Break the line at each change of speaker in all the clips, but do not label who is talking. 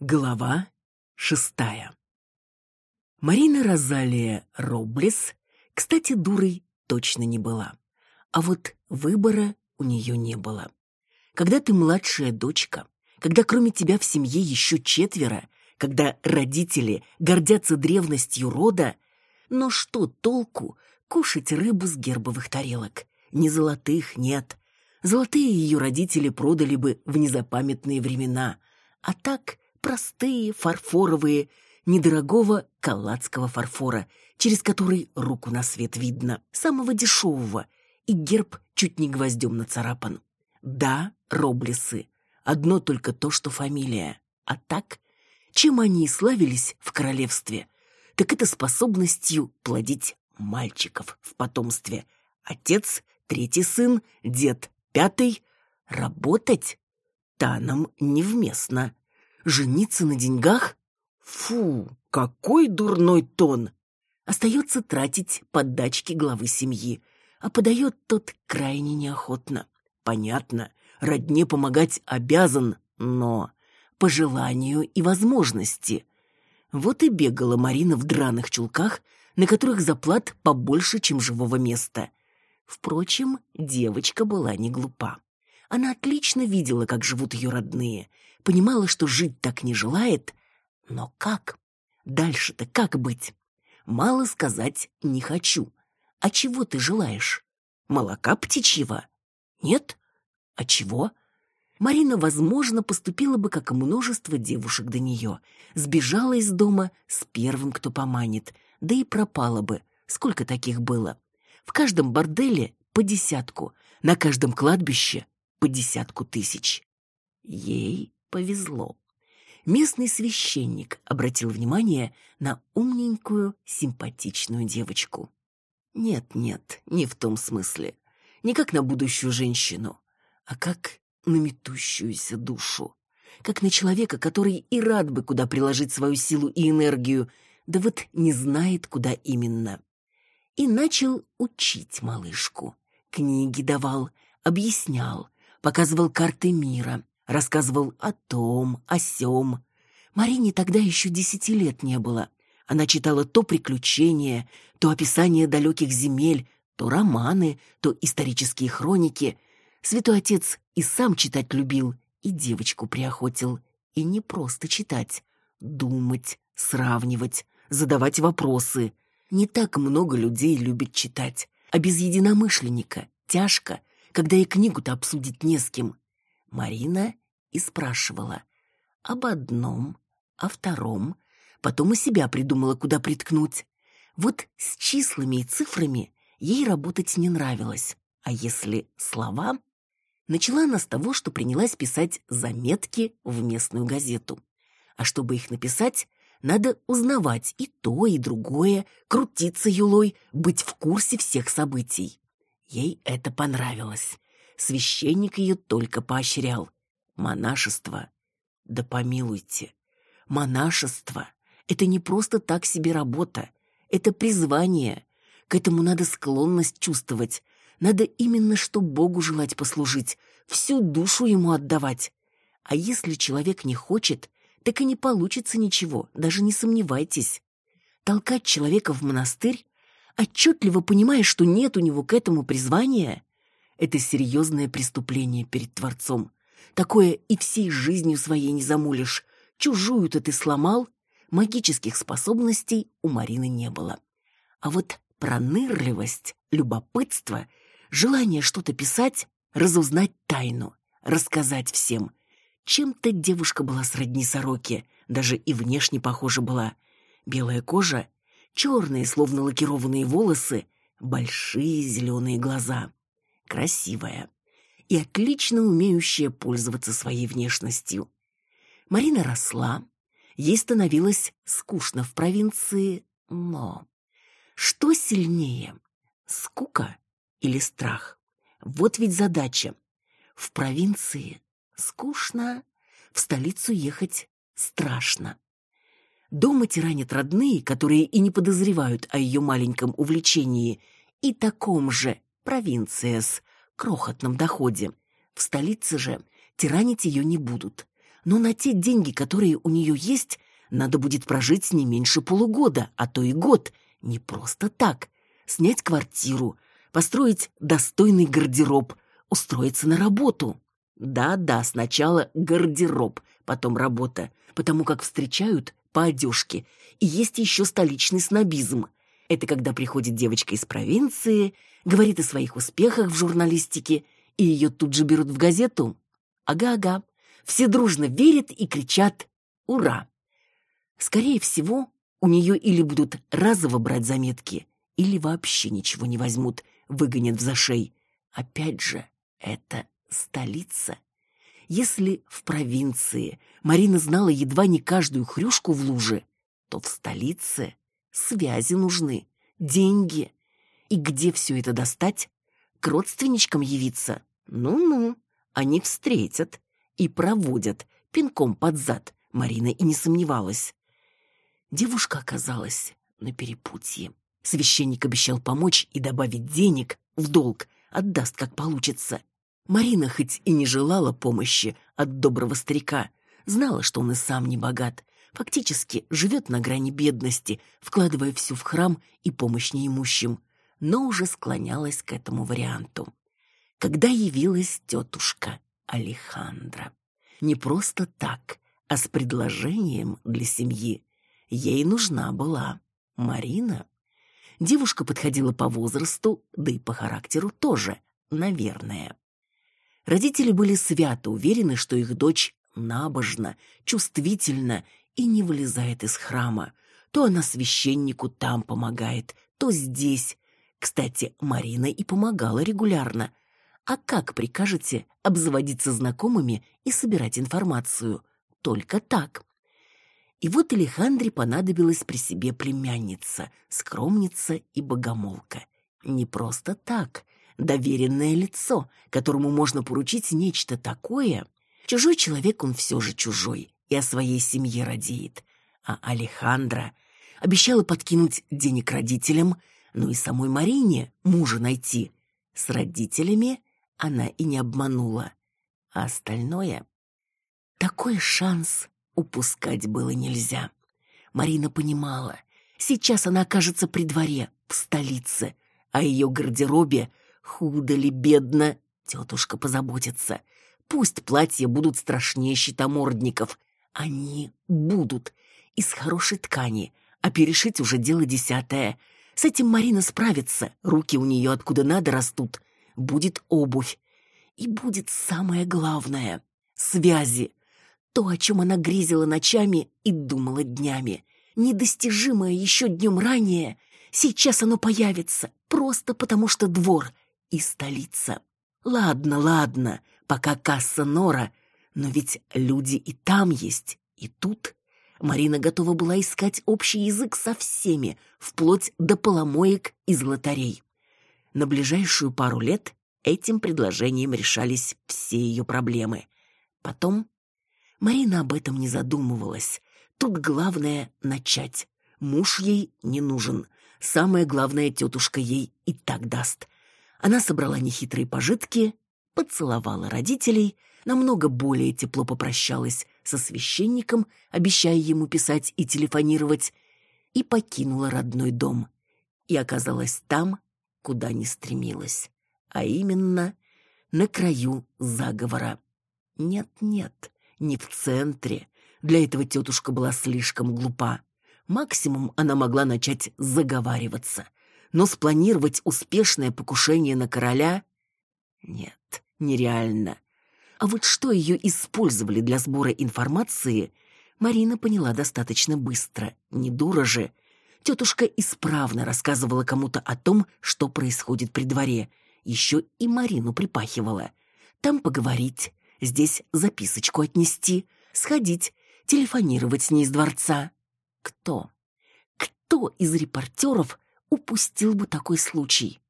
Глава шестая Марина Розалия Роблес, кстати, дурой точно не была. А вот выбора у нее не было. Когда ты младшая дочка, когда кроме тебя в семье еще четверо, когда родители гордятся древностью рода, но что толку кушать рыбу с гербовых тарелок? Не золотых, нет. Золотые ее родители продали бы в незапамятные времена. А так простые, фарфоровые, недорогого калладского фарфора, через который руку на свет видно, самого дешевого, и герб чуть не гвоздем нацарапан. Да, Роблесы, одно только то, что фамилия. А так, чем они и славились в королевстве, так это способностью плодить мальчиков в потомстве. Отец, третий сын, дед, пятый. Работать? Танам невместно. Жениться на деньгах? Фу, какой дурной тон! Остается тратить поддачки главы семьи, а подает тот крайне неохотно. Понятно, родне помогать обязан, но по желанию и возможности. Вот и бегала Марина в драных чулках, на которых заплат побольше, чем живого места. Впрочем, девочка была не глупа. Она отлично видела, как живут ее родные, понимала, что жить так не желает, но как? Дальше-то как быть? Мало сказать «не хочу». А чего ты желаешь? Молока птичьего? Нет? А чего? Марина, возможно, поступила бы, как и множество девушек до нее. Сбежала из дома с первым, кто поманит, да и пропала бы. Сколько таких было? В каждом борделе по десятку, на каждом кладбище по десятку тысяч. Ей повезло. Местный священник обратил внимание на умненькую, симпатичную девочку. Нет-нет, не в том смысле. Не как на будущую женщину, а как на метущуюся душу. Как на человека, который и рад бы куда приложить свою силу и энергию, да вот не знает, куда именно. И начал учить малышку. Книги давал, объяснял, показывал карты мира, рассказывал о том, о сём. Марине тогда еще десяти лет не было. Она читала то приключения, то описание далеких земель, то романы, то исторические хроники. Святой Отец и сам читать любил, и девочку приохотил. И не просто читать, думать, сравнивать, задавать вопросы. Не так много людей любит читать, а без единомышленника тяжко, когда и книгу-то обсудить не с кем. Марина и спрашивала об одном, о втором, потом и себя придумала, куда приткнуть. Вот с числами и цифрами ей работать не нравилось, а если слова... Начала она с того, что принялась писать заметки в местную газету. А чтобы их написать, надо узнавать и то, и другое, крутиться юлой, быть в курсе всех событий. Ей это понравилось. Священник ее только поощрял. Монашество. Да помилуйте. Монашество — это не просто так себе работа. Это призвание. К этому надо склонность чувствовать. Надо именно что Богу желать послужить, всю душу ему отдавать. А если человек не хочет, так и не получится ничего, даже не сомневайтесь. Толкать человека в монастырь, отчетливо понимая, что нет у него к этому призвания, это серьезное преступление перед Творцом. Такое и всей жизнью своей не замулишь. Чужую-то ты сломал, магических способностей у Марины не было. А вот пронырливость, любопытство, желание что-то писать, разузнать тайну, рассказать всем. Чем-то девушка была сродни сороке, даже и внешне похожа была. Белая кожа, черные, словно лакированные волосы, большие зеленые глаза. Красивая и отлично умеющая пользоваться своей внешностью. Марина росла, ей становилось скучно в провинции, но... Что сильнее, скука или страх? Вот ведь задача. В провинции скучно, в столицу ехать страшно. Дома тиранят родные, которые и не подозревают о ее маленьком увлечении, и таком же провинции с крохотном доходе. В столице же тиранить ее не будут. Но на те деньги, которые у нее есть, надо будет прожить не меньше полугода, а то и год. Не просто так. Снять квартиру, построить достойный гардероб, устроиться на работу. Да-да, сначала гардероб, потом работа, потому как встречают по одежке. И есть еще столичный снобизм. Это когда приходит девочка из провинции, говорит о своих успехах в журналистике, и ее тут же берут в газету. Ага-ага. Все дружно верят и кричат «Ура!». Скорее всего, у нее или будут разово брать заметки, или вообще ничего не возьмут, выгонят в зашей. Опять же, это столица. Если в провинции Марина знала едва не каждую хрюшку в луже, то в столице связи нужны, деньги. И где все это достать? К родственничкам явиться? Ну-ну, они встретят и проводят пинком под зад, Марина и не сомневалась. Девушка оказалась на перепутье. Священник обещал помочь и добавить денег в долг, отдаст, как получится. Марина хоть и не желала помощи от доброго старика, знала, что он и сам не богат, фактически живет на грани бедности, вкладывая всю в храм и помощь неимущим, но уже склонялась к этому варианту. Когда явилась тетушка Алехандра. Не просто так, а с предложением для семьи. Ей нужна была Марина. Девушка подходила по возрасту, да и по характеру тоже, наверное. Родители были свято уверены, что их дочь набожна, чувствительна и не вылезает из храма. То она священнику там помогает, то здесь. Кстати, Марина и помогала регулярно. А как прикажете обзаводиться знакомыми и собирать информацию? Только так. И вот Алехандре понадобилась при себе племянница, скромница и богомолка. Не просто так, доверенное лицо, которому можно поручить нечто такое. Чужой человек он все же чужой и о своей семье радеет. А Алехандра обещала подкинуть денег родителям, ну и самой Марине мужа найти. С родителями она и не обманула. А остальное... Такой шанс упускать было нельзя. Марина понимала, сейчас она окажется при дворе, в столице, а ее гардеробе худо ли, бедно, тетушка позаботится. Пусть платья будут страшнее щитомордников. Они будут. Из хорошей ткани. А перешить уже дело десятое. С этим Марина справится. Руки у нее откуда надо растут. Будет обувь. И будет самое главное — связи. То, о чем она грезила ночами и думала днями. Недостижимое еще днем ранее, сейчас оно появится, просто потому что двор и столица. Ладно, ладно, пока касса Нора, но ведь люди и там есть, и тут. Марина готова была искать общий язык со всеми, вплоть до поломоек и золотарей. На ближайшую пару лет этим предложением решались все ее проблемы. Потом Марина об этом не задумывалась. Тут главное — начать. Муж ей не нужен. Самое главное, тетушка ей и так даст. Она собрала нехитрые пожитки, поцеловала родителей, намного более тепло попрощалась со священником, обещая ему писать и телефонировать, и покинула родной дом. И оказалась там, куда не стремилась, а именно на краю заговора. Нет-нет, не в центре. Для этого тетушка была слишком глупа. Максимум она могла начать заговариваться. Но спланировать успешное покушение на короля... Нет, нереально. А вот что ее использовали для сбора информации, Марина поняла достаточно быстро. Не дура же. Тетушка исправно рассказывала кому-то о том, что происходит при дворе. Еще и Марину припахивала. Там поговорить, здесь записочку отнести, сходить, телефонировать с ней из дворца. Кто? Кто из репортеров упустил бы такой случай?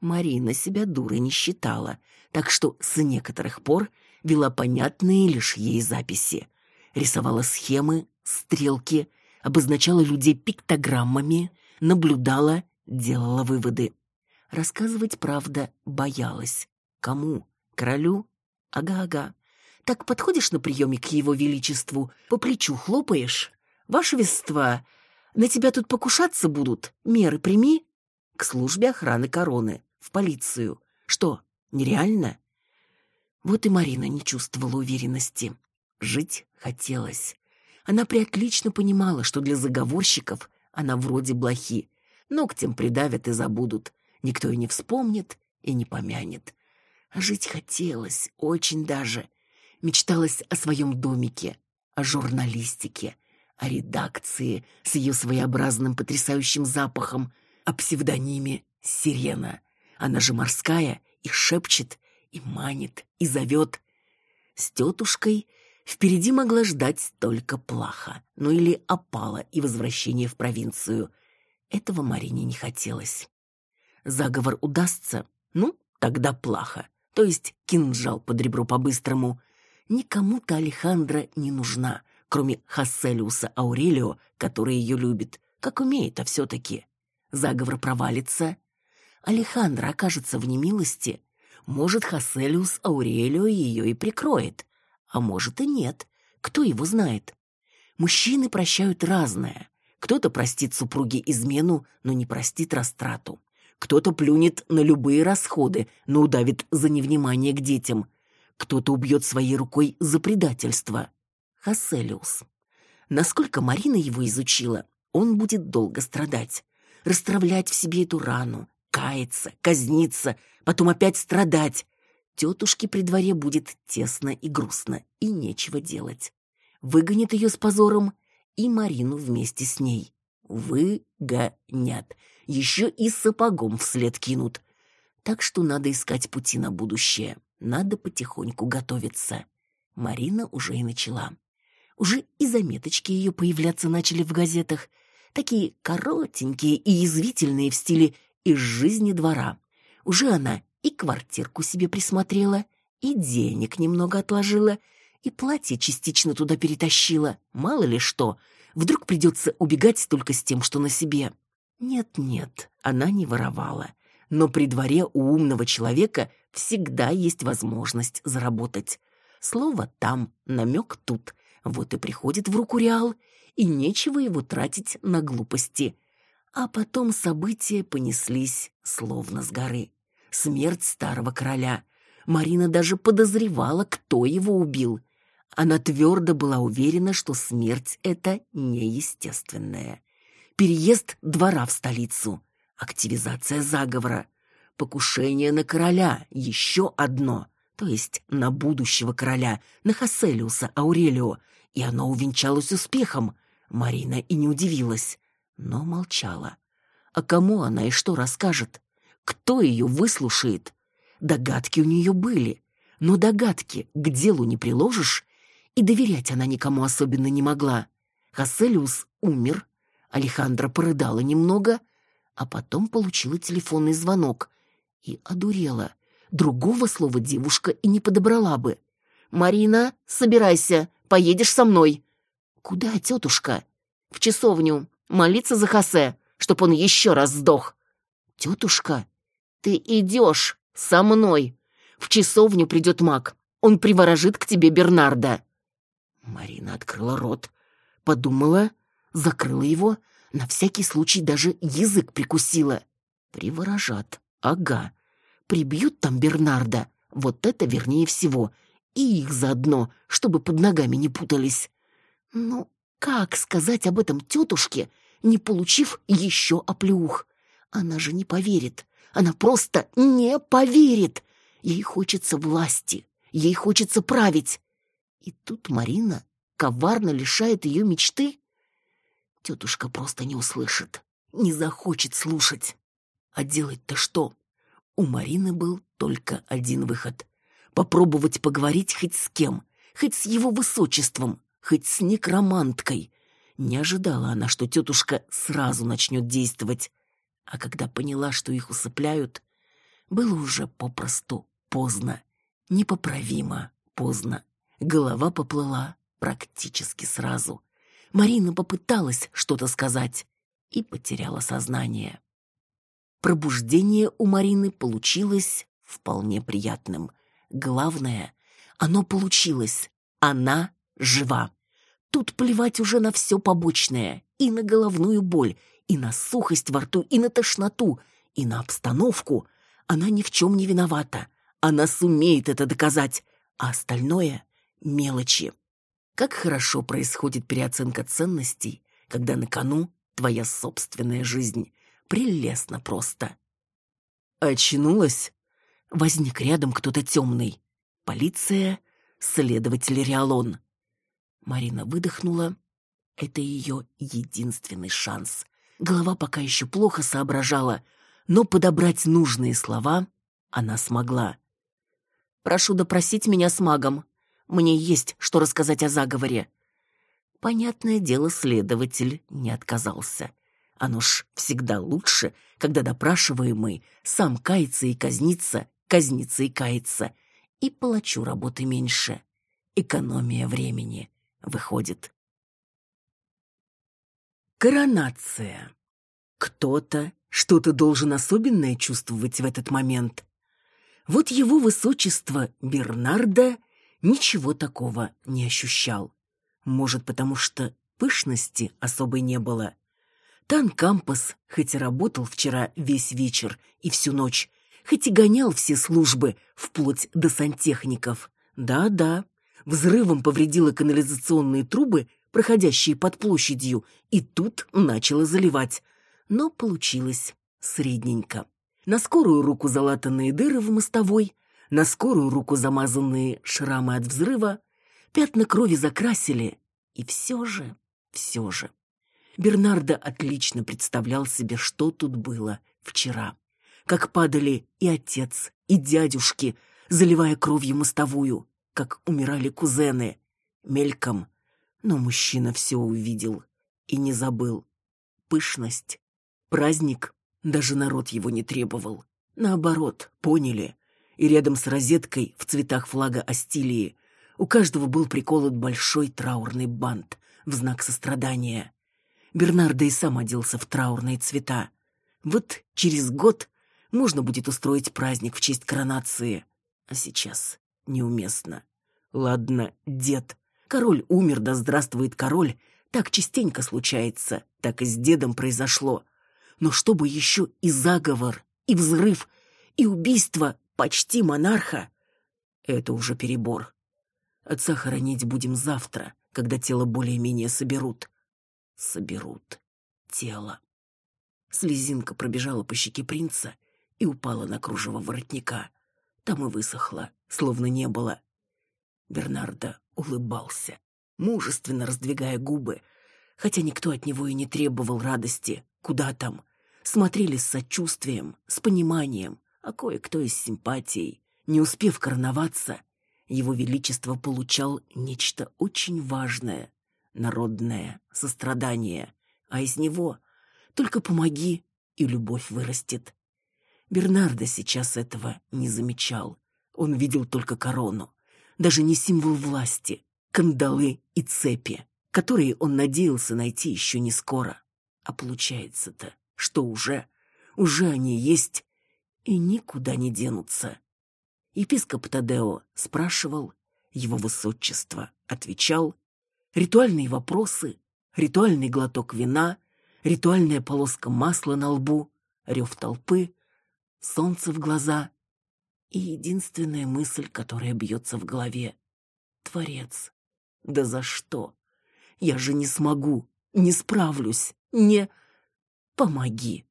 Марина себя дурой не считала, так что с некоторых пор вела понятные лишь ей записи. Рисовала схемы, стрелки, обозначала людей пиктограммами, наблюдала, делала выводы. Рассказывать, правда, боялась. Кому? Королю? Ага-ага. Так подходишь на приеме к его величеству, по плечу хлопаешь. Ваше вества, на тебя тут покушаться будут, меры прими. К службе охраны короны, в полицию. Что, нереально? Вот и Марина не чувствовала уверенности. Жить хотелось. Она приотлично понимала, что для заговорщиков она вроде блохи. Ногтем придавят и забудут. Никто и не вспомнит, и не помянет. А жить хотелось, очень даже. Мечталось о своем домике, о журналистике, о редакции с ее своеобразным потрясающим запахом, о псевдониме «Сирена». Она же морская и шепчет, и манит, и зовет. С тетушкой впереди могла ждать только плаха, ну или опала и возвращение в провинцию. Этого Марине не хотелось. Заговор удастся, ну, тогда плаха, то есть кинжал под ребро по-быстрому. Никому-то Алехандра не нужна, кроме Хасселиуса Аурелио, который ее любит, как умеет, а все-таки. Заговор провалится. Алехандра окажется в немилости. Может, Хасселиус Аурелио ее и прикроет. А может и нет. Кто его знает? Мужчины прощают разное. Кто-то простит супруге измену, но не простит растрату. Кто-то плюнет на любые расходы, но удавит за невнимание к детям. Кто-то убьет своей рукой за предательство. Хасселиус. Насколько Марина его изучила, он будет долго страдать. Расстравлять в себе эту рану, каяться, казниться, потом опять страдать. Тетушке при дворе будет тесно и грустно, и нечего делать. Выгонят ее с позором, и Марину вместе с ней. Выгонят. Еще и сапогом вслед кинут. Так что надо искать пути на будущее. Надо потихоньку готовиться. Марина уже и начала. Уже и заметочки ее появляться начали в газетах. Такие коротенькие и язвительные в стиле «из жизни двора». Уже она и квартирку себе присмотрела, и денег немного отложила, и платье частично туда перетащила. Мало ли что, вдруг придется убегать только с тем, что на себе. Нет-нет, она не воровала. Но при дворе у умного человека всегда есть возможность заработать. Слово там, намек тут. Вот и приходит в руку реал, и нечего его тратить на глупости. А потом события понеслись словно с горы. Смерть старого короля. Марина даже подозревала, кто его убил. Она твердо была уверена, что смерть эта неестественная. Переезд двора в столицу, активизация заговора, покушение на короля, еще одно, то есть на будущего короля, на Хасселиуса Аурелио, и оно увенчалось успехом. Марина и не удивилась, но молчала. А кому она и что расскажет? Кто ее выслушает? Догадки у нее были, но догадки к делу не приложишь, и доверять она никому особенно не могла. Хасселиус умер, Алехандра порыдала немного, а потом получила телефонный звонок и одурела. Другого слова девушка и не подобрала бы. «Марина, собирайся, поедешь со мной». «Куда, тетушка?» «В часовню. Молиться за Хосе, чтоб он еще раз сдох». «Тетушка?» «Ты идешь со мной. В часовню придет маг. Он приворожит к тебе Бернарда». Марина открыла рот, подумала, закрыла его, на всякий случай даже язык прикусила. Приворожат. Ага. Прибьют там Бернарда. Вот это вернее всего. И их заодно, чтобы под ногами не путались. Ну, как сказать об этом тетушке, не получив еще оплеух? Она же не поверит. Она просто не поверит. Ей хочется власти. Ей хочется править. И тут Марина коварно лишает ее мечты. Тетушка просто не услышит, не захочет слушать. А делать-то что? У Марины был только один выход. Попробовать поговорить хоть с кем, хоть с его высочеством, хоть с некроманткой. Не ожидала она, что тетушка сразу начнет действовать а когда поняла, что их усыпляют, было уже попросту поздно, непоправимо поздно. Голова поплыла практически сразу. Марина попыталась что-то сказать и потеряла сознание. Пробуждение у Марины получилось вполне приятным. Главное, оно получилось. Она жива. Тут плевать уже на все побочное. И на головную боль, и на сухость во рту, и на тошноту, и на обстановку. Она ни в чем не виновата. Она сумеет это доказать. А остальное — мелочи. Как хорошо происходит переоценка ценностей, когда на кону твоя собственная жизнь. Прелестно просто. Очнулась. Возник рядом кто-то темный. Полиция, следователь Риалон. Марина выдохнула. Это ее единственный шанс. Голова пока еще плохо соображала, но подобрать нужные слова она смогла. «Прошу допросить меня с магом. Мне есть что рассказать о заговоре». Понятное дело, следователь не отказался. Оно ж всегда лучше, когда допрашиваемый сам кается и казнится, казнится и кается, и палачу работы меньше. Экономия времени выходит. Коронация. Кто-то что-то должен особенное чувствовать в этот момент. Вот его высочество Бернарда ничего такого не ощущал. Может, потому что пышности особой не было. Тан Кампас хоть и работал вчера весь вечер и всю ночь, хоть и гонял все службы, вплоть до сантехников. Да-да, взрывом повредило канализационные трубы, проходящие под площадью, и тут начало заливать. Но получилось средненько. На скорую руку залатанные дыры в мостовой, на скорую руку замазанные шрамы от взрыва, пятна крови закрасили, и все же, все же. Бернардо отлично представлял себе, что тут было вчера. Как падали и отец, и дядюшки, заливая кровью мостовую, как умирали кузены, мельком. Но мужчина все увидел и не забыл. Пышность, праздник, даже народ его не требовал. Наоборот, поняли. И рядом с розеткой в цветах флага Астилии у каждого был приколот большой траурный бант в знак сострадания. Бернардо и сам оделся в траурные цвета. Вот через год можно будет устроить праздник в честь коронации. А сейчас неуместно. Ладно, дед. Король умер, да здравствует король. Так частенько случается, так и с дедом произошло. Но чтобы еще и заговор, и взрыв, и убийство почти монарха, это уже перебор. Отца хоронить будем завтра, когда тело более-менее соберут соберут тело. Слезинка пробежала по щеке принца и упала на кружево воротника. Там и высохла, словно не было. Бернардо улыбался, мужественно раздвигая губы, хотя никто от него и не требовал радости. Куда там? Смотрели с сочувствием, с пониманием, а кое-кто и с симпатией. Не успев короноваться, его величество получал нечто очень важное народное сострадание, а из него только помоги, и любовь вырастет. Бернардо сейчас этого не замечал. Он видел только корону, даже не символ власти, кандалы и цепи, которые он надеялся найти еще не скоро. А получается-то, что уже, уже они есть и никуда не денутся. Епископ Тадео спрашивал, его высочество отвечал, ритуальные вопросы, ритуальный глоток вина, ритуальная полоска масла на лбу, рев толпы, солнце в глаза и единственная мысль, которая бьется в голове. Творец, да за что? Я же не смогу, не справлюсь, не... Помоги.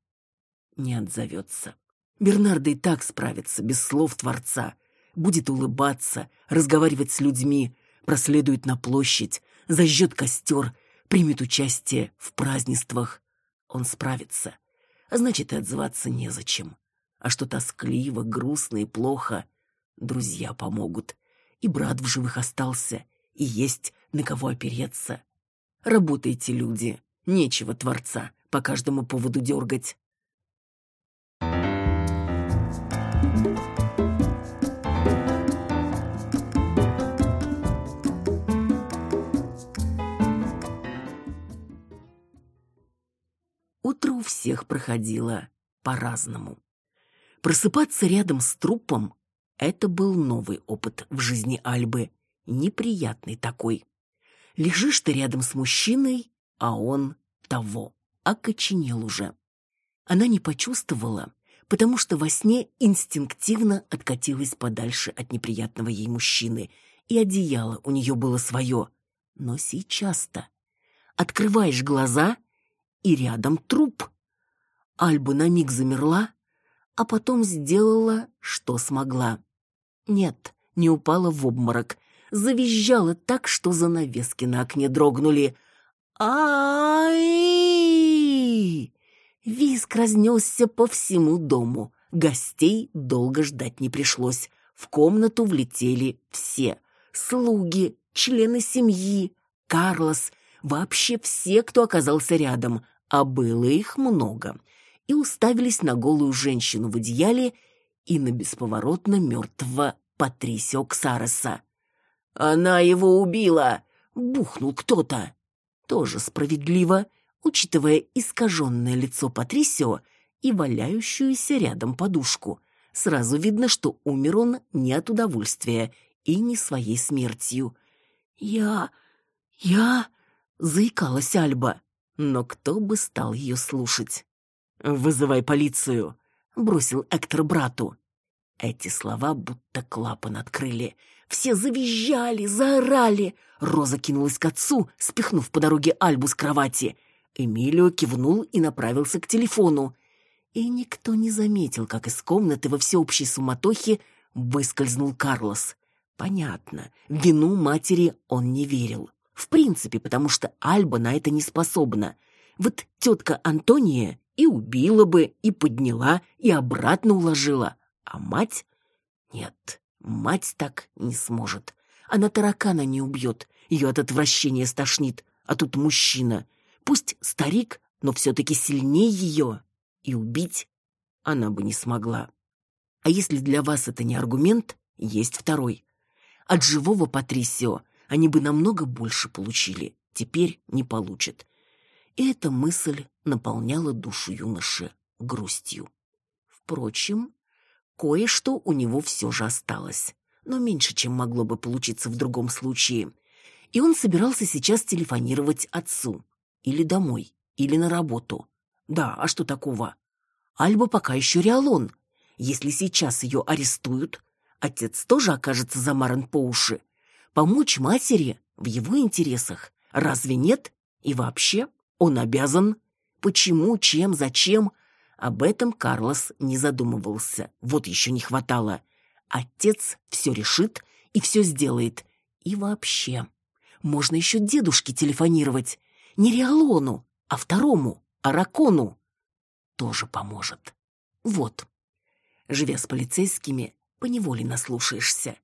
Не отзовется. Бернардо и так справится без слов Творца. Будет улыбаться, разговаривать с людьми, проследует на площадь, зажжет костер, примет участие в празднествах. Он справится. А значит, и отзываться незачем. А что тоскливо, грустно и плохо, друзья помогут. И брат в живых остался, и есть на кого опереться. Работайте, люди. Нечего Творца по каждому поводу дергать. Утро у всех проходило по-разному. Просыпаться рядом с трупом — это был новый опыт в жизни Альбы, неприятный такой. Лежишь ты рядом с мужчиной, а он того, окоченел уже. Она не почувствовала, потому что во сне инстинктивно откатилась подальше от неприятного ей мужчины, и одеяло у нее было свое. Но сейчас-то открываешь глаза, и рядом труп. Альба на миг замерла, а потом сделала, что смогла. Нет, не упала в обморок, завизжала так, что занавески на окне дрогнули. Ай! Виск разнесся по всему дому. Гостей долго ждать не пришлось. В комнату влетели все. Слуги, члены семьи, Карлос, вообще все, кто оказался рядом, а было их много. И уставились на голую женщину в одеяле и на бесповоротно мертвого Патрисио Ксареса. «Она его убила!» — бухнул кто-то. Тоже справедливо — учитывая искаженное лицо Патрисио и валяющуюся рядом подушку. Сразу видно, что умер он не от удовольствия и не своей смертью. «Я... я...» — заикалась Альба. Но кто бы стал ее слушать? «Вызывай полицию», — бросил Эктор брату. Эти слова будто клапан открыли. Все завизжали, заорали. Роза кинулась к отцу, спихнув по дороге Альбу с кровати. Эмилио кивнул и направился к телефону. И никто не заметил, как из комнаты во всеобщей суматохе выскользнул Карлос. Понятно, вину матери он не верил. В принципе, потому что Альба на это не способна. Вот тетка Антония и убила бы, и подняла, и обратно уложила. А мать? Нет, мать так не сможет. Она таракана не убьет, ее от отвращения стошнит. А тут мужчина. Пусть старик, но все-таки сильнее ее. И убить она бы не смогла. А если для вас это не аргумент, есть второй. От живого Патрисио они бы намного больше получили, теперь не получат. И эта мысль наполняла душу юноши грустью. Впрочем, кое-что у него все же осталось, но меньше, чем могло бы получиться в другом случае. И он собирался сейчас телефонировать отцу. Или домой, или на работу. Да, а что такого? Альба пока еще Риалон. Если сейчас ее арестуют, отец тоже окажется замаран по уши. Помочь матери в его интересах. Разве нет? И вообще, он обязан. Почему, чем, зачем? Об этом Карлос не задумывался. Вот еще не хватало. Отец все решит и все сделает. И вообще, можно еще дедушке телефонировать. Не Риалону, а второму, Аракону. Тоже поможет. Вот. Живя с полицейскими, поневоле наслушаешься.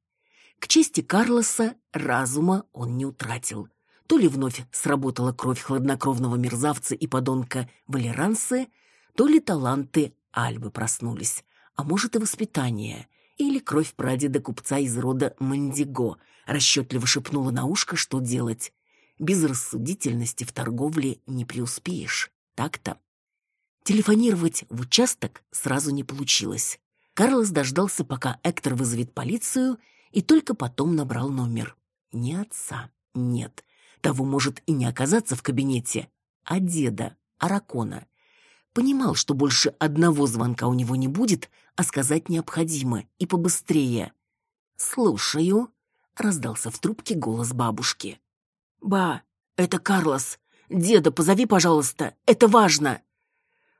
К чести Карлоса разума он не утратил. То ли вновь сработала кровь хладнокровного мерзавца и подонка Валерансы, то ли таланты Альбы проснулись, а может и воспитание, или кровь прадеда купца из рода Мандиго расчетливо шепнула на ушко, что делать без рассудительности в торговле не преуспеешь. Так-то. Телефонировать в участок сразу не получилось. Карлос дождался, пока Эктор вызовет полицию, и только потом набрал номер. Не отца, нет. Того может и не оказаться в кабинете, а деда, Аракона. Понимал, что больше одного звонка у него не будет, а сказать необходимо, и побыстрее. «Слушаю», — раздался в трубке голос бабушки. «Ба, это Карлос. Деда, позови, пожалуйста. Это важно!»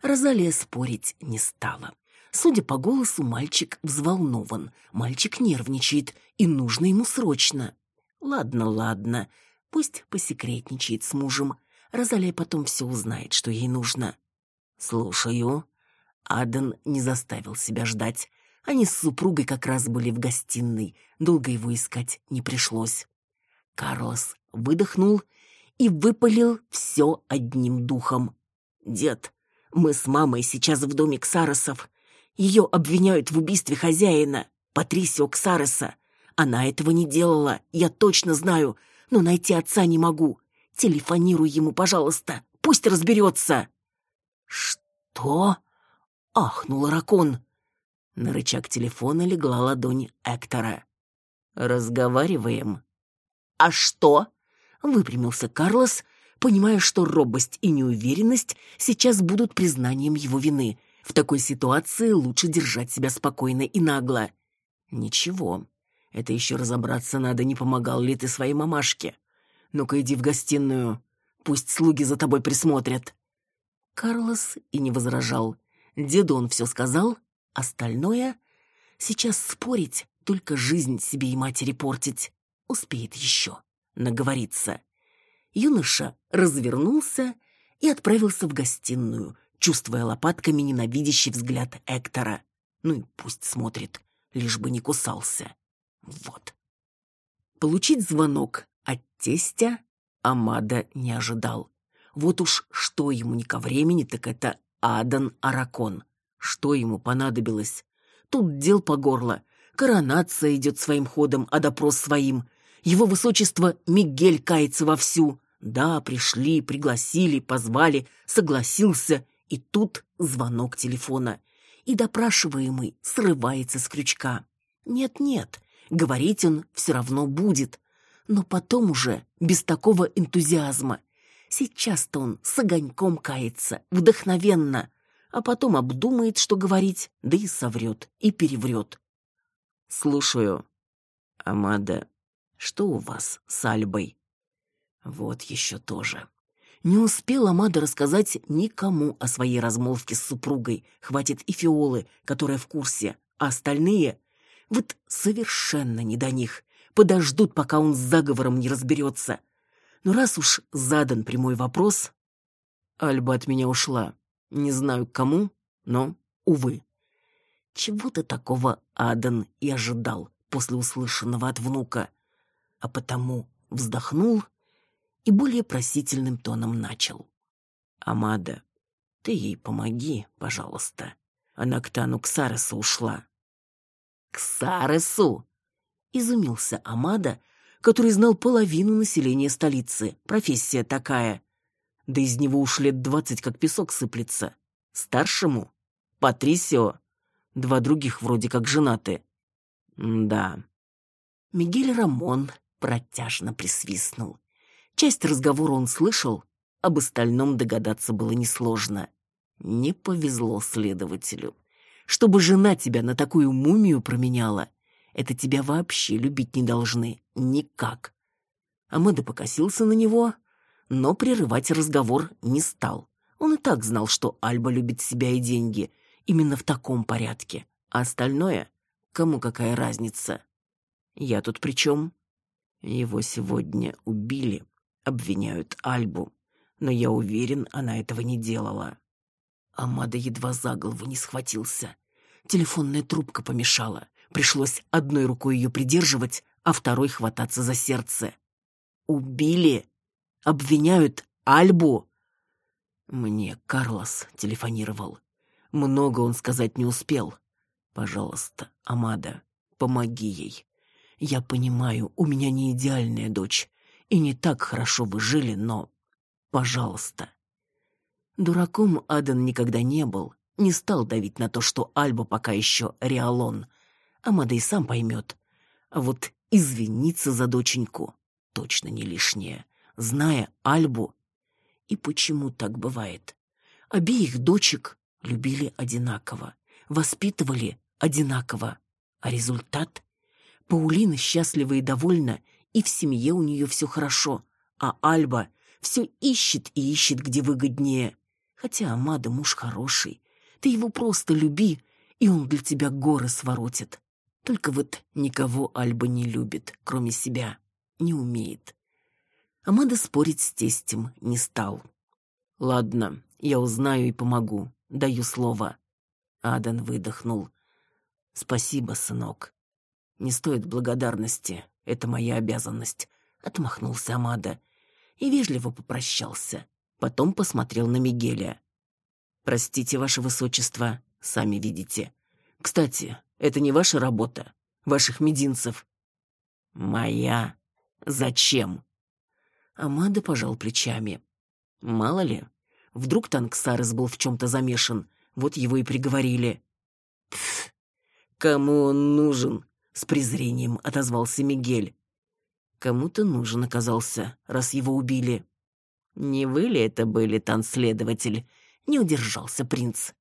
Розалия спорить не стала. Судя по голосу, мальчик взволнован. Мальчик нервничает, и нужно ему срочно. Ладно, ладно, пусть посекретничает с мужем. Розалия потом все узнает, что ей нужно. «Слушаю». Аден не заставил себя ждать. Они с супругой как раз были в гостиной. Долго его искать не пришлось. Карлос выдохнул и выпалил все одним духом. «Дед, мы с мамой сейчас в доме Ксаросов. Ее обвиняют в убийстве хозяина, Патрисио Ксароса. Она этого не делала, я точно знаю, но найти отца не могу. Телефонируй ему, пожалуйста, пусть разберется». «Что?» — ахнул Ракон. На рычаг телефона легла ладонь Эктора. «Разговариваем». «А что?» — выпрямился Карлос, понимая, что робость и неуверенность сейчас будут признанием его вины. В такой ситуации лучше держать себя спокойно и нагло. «Ничего, это еще разобраться надо, не помогал ли ты своей мамашке. Ну-ка иди в гостиную, пусть слуги за тобой присмотрят». Карлос и не возражал. Деду он все сказал, остальное... Сейчас спорить, только жизнь себе и матери портить. Успеет еще наговориться. Юноша развернулся и отправился в гостиную, чувствуя лопатками ненавидящий взгляд Эктора. Ну и пусть смотрит, лишь бы не кусался. Вот. Получить звонок от тестя Амада не ожидал. Вот уж что ему не ко времени, так это Адан Аракон. Что ему понадобилось? Тут дел по горло. Коронация идет своим ходом, а допрос своим. Его высочество Мигель кается вовсю. Да, пришли, пригласили, позвали, согласился. И тут звонок телефона. И допрашиваемый срывается с крючка. Нет-нет, говорить он все равно будет. Но потом уже без такого энтузиазма. Сейчас-то он с огоньком кается, вдохновенно, а потом обдумает, что говорить, да и соврет, и переврет. «Слушаю. Амада, что у вас с Альбой?» «Вот еще тоже». Не успел Амада рассказать никому о своей размолвке с супругой. Хватит и Фиолы, которая в курсе, а остальные... Вот совершенно не до них. Подождут, пока он с заговором не разберется. Но раз уж задан прямой вопрос... Альба от меня ушла. Не знаю к кому, но, увы. Чего-то такого Адан и ожидал после услышанного от внука. А потому вздохнул и более просительным тоном начал. «Амада, ты ей помоги, пожалуйста. Она к Тану Ксаресу ушла». «К Саресу?» — изумился Амада, который знал половину населения столицы. Профессия такая. Да из него уж лет двадцать как песок сыплется. Старшему — Патрисио. Два других вроде как женаты. да. Мигель Рамон протяжно присвистнул. Часть разговора он слышал, об остальном догадаться было несложно. Не повезло следователю. Чтобы жена тебя на такую мумию променяла, это тебя вообще любить не должны. Никак. Амеда покосился на него, но прерывать разговор не стал. Он и так знал, что Альба любит себя и деньги. Именно в таком порядке. А остальное? Кому какая разница? Я тут при чем? Его сегодня убили, обвиняют Альбу. Но я уверен, она этого не делала. Амада едва за голову не схватился. Телефонная трубка помешала. Пришлось одной рукой ее придерживать, а второй хвататься за сердце. «Убили! Обвиняют Альбу!» Мне Карлос телефонировал. Много он сказать не успел. «Пожалуйста, Амада, помоги ей. Я понимаю, у меня не идеальная дочь, и не так хорошо вы жили, но... Пожалуйста». Дураком Адан никогда не был, не стал давить на то, что Альба пока еще Реалон — Амада и сам поймет. А вот извиниться за доченьку точно не лишнее, зная Альбу. И почему так бывает? Обеих дочек любили одинаково, воспитывали одинаково. А результат? Паулина счастлива и довольна, и в семье у нее все хорошо, а Альба все ищет и ищет, где выгоднее. Хотя Амада муж хороший, ты его просто люби, и он для тебя горы своротит. Только вот никого Альба не любит, кроме себя. Не умеет. Амада спорить с тестем не стал. «Ладно, я узнаю и помогу. Даю слово». Адан выдохнул. «Спасибо, сынок. Не стоит благодарности. Это моя обязанность», — отмахнулся Амада и вежливо попрощался. Потом посмотрел на Мигеля. «Простите, ваше высочество, сами видите. Кстати, это не ваша работа, ваших мединцев. Моя. Зачем? Амада пожал плечами. Мало ли, Вдруг Танксарес был в чем-то замешан, вот его и приговорили. «Пф, кому он нужен?» — с презрением отозвался Мигель. «Кому-то нужен оказался, раз его убили». «Не вы ли это были, танцледователь?» — не удержался принц.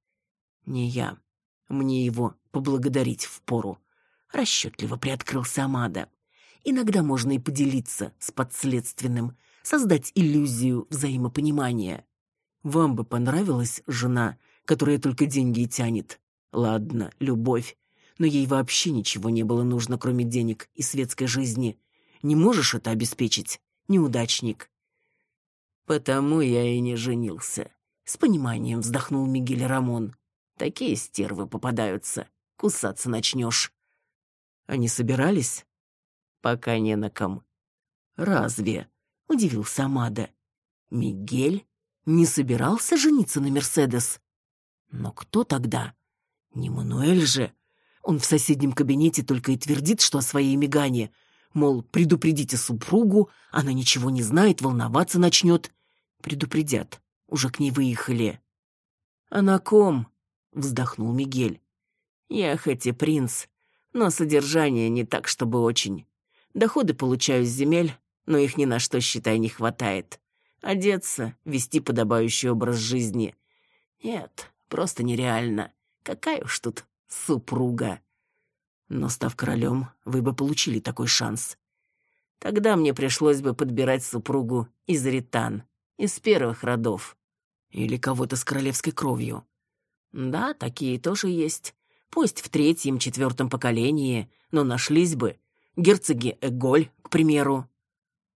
«Не я. Мне его поблагодарить впору». Расчетливо приоткрылся Амада. «Иногда можно и поделиться с подследственным, создать иллюзию взаимопонимания. Вам бы понравилась жена, которая только деньги и тянет. Ладно, любовь, но ей вообще ничего не было нужно, кроме денег и светской жизни. Не можешь это обеспечить, неудачник. Потому я и не женился. С пониманием вздохнул Мигель Рамон. Такие стервы попадаются, кусаться начнешь. Они собирались? Пока не на ком. Разве? Удивился Амада. Мигель не собирался жениться на Мерседес. Но кто тогда? Не Мануэль же. Он в соседнем кабинете только и твердит, что о своей Мегане. Мол, предупредите супругу, она ничего не знает, волноваться начнет. Предупредят. Уже к ней выехали. «А на ком?» — вздохнул Мигель. «Я хоть и принц, но содержание не так, чтобы очень. Доходы получаю с земель, но их ни на что, считай, не хватает. Одеться, вести подобающий образ жизни. Нет, просто нереально. Какая уж тут супруга. Но став королем, вы бы получили такой шанс. Тогда мне пришлось бы подбирать супругу из ритан, из первых родов. Или кого-то с королевской кровью. Да, такие тоже есть. Пусть в третьем, четвертом поколении, но нашлись бы. Герцоги Эголь, к примеру.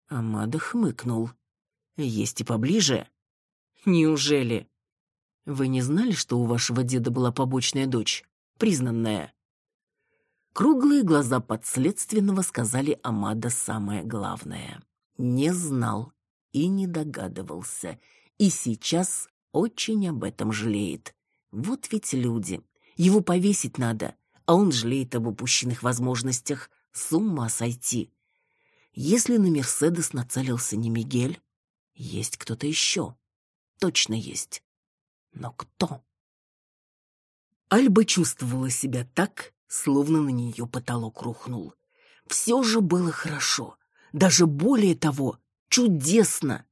Амада хмыкнул. Есть и поближе. Неужели? Вы не знали, что у вашего деда была побочная дочь, признанная? Круглые глаза подследственного сказали Амада самое главное. Не знал и не догадывался, и сейчас очень об этом жалеет. Вот ведь люди. Его повесить надо, а он жалеет об упущенных возможностях. С ума сойти. Если на Мерседес нацелился не Мигель, есть кто-то еще. Точно есть. Но кто? Альба чувствовала себя так, словно на нее потолок рухнул. Все же было хорошо. Даже более того, чудесно.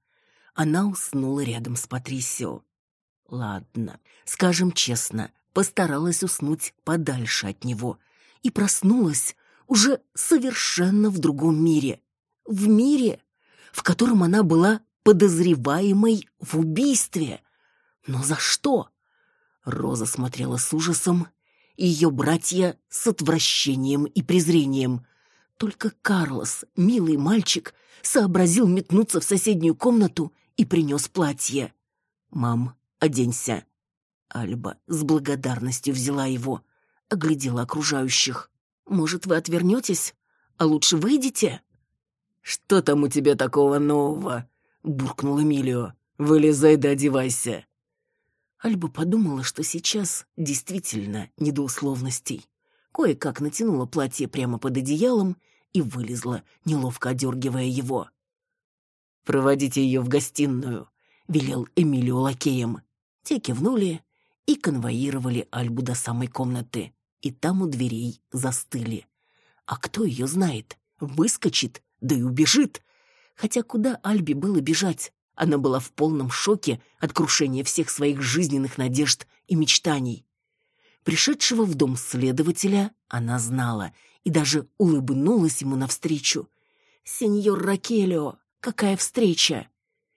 Она уснула рядом с Патрисио. Ладно, скажем честно, постаралась уснуть подальше от него и проснулась уже совершенно в другом мире. В мире, в котором она была подозреваемой в убийстве. Но за что? Роза смотрела с ужасом, ее братья с отвращением и презрением. Только Карлос, милый мальчик, сообразил метнуться в соседнюю комнату и принес платье. «Мам, оденься». Альба с благодарностью взяла его, оглядела окружающих. «Может, вы отвернетесь? А лучше выйдете?» «Что там у тебя такого нового?» — буркнул Эмилио. «Вылезай да одевайся». Альба подумала, что сейчас действительно не до условностей. Кое-как натянула платье прямо под одеялом и вылезла, неловко одергивая его. «Проводите ее в гостиную», — велел Эмилио лакеем. Те кивнули и конвоировали Альбу до самой комнаты. И там у дверей застыли. А кто ее знает? Выскочит, да и убежит. Хотя куда Альбе было бежать? Она была в полном шоке от крушения всех своих жизненных надежд и мечтаний. Пришедшего в дом следователя она знала и даже улыбнулась ему навстречу. «Сеньор Ракелио, какая встреча!»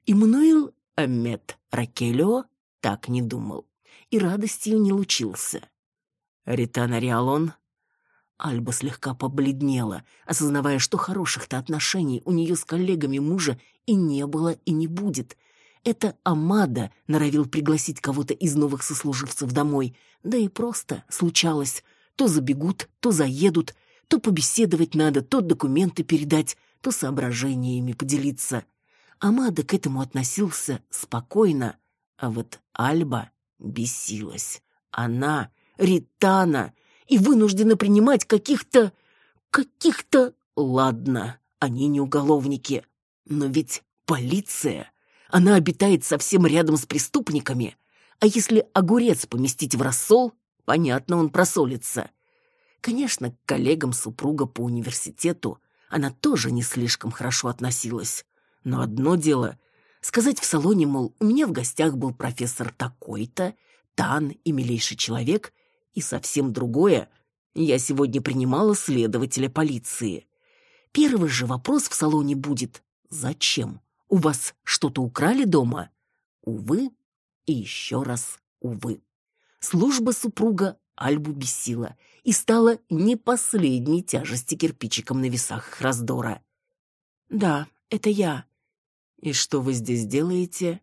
Иммануил Амет Ракелио так не думал и радостью не лучился. Ритана Риалон Альба слегка побледнела, осознавая, что хороших-то отношений у нее с коллегами мужа и не было, и не будет. Это Амада норовил пригласить кого-то из новых сослуживцев домой, да и просто случалось. То забегут, то заедут, то побеседовать надо, то документы передать, то соображениями поделиться. Амада к этому относился спокойно, а вот Альба бесилась. Она, Ритана, и вынуждены принимать каких-то... каких-то... Ладно, они не уголовники, но ведь полиция. Она обитает совсем рядом с преступниками. А если огурец поместить в рассол, понятно, он просолится. Конечно, к коллегам супруга по университету она тоже не слишком хорошо относилась. Но одно дело — сказать в салоне, мол, у меня в гостях был профессор такой-то, Тан и милейший человек, и совсем другое — я сегодня принимала следователя полиции. Первый же вопрос в салоне будет «Зачем? У вас что-то украли дома?» Увы и еще раз увы. Служба супруга Альбу бесила и стала не последней тяжести кирпичиком на весах раздора. «Да, это я». «И что вы здесь делаете?»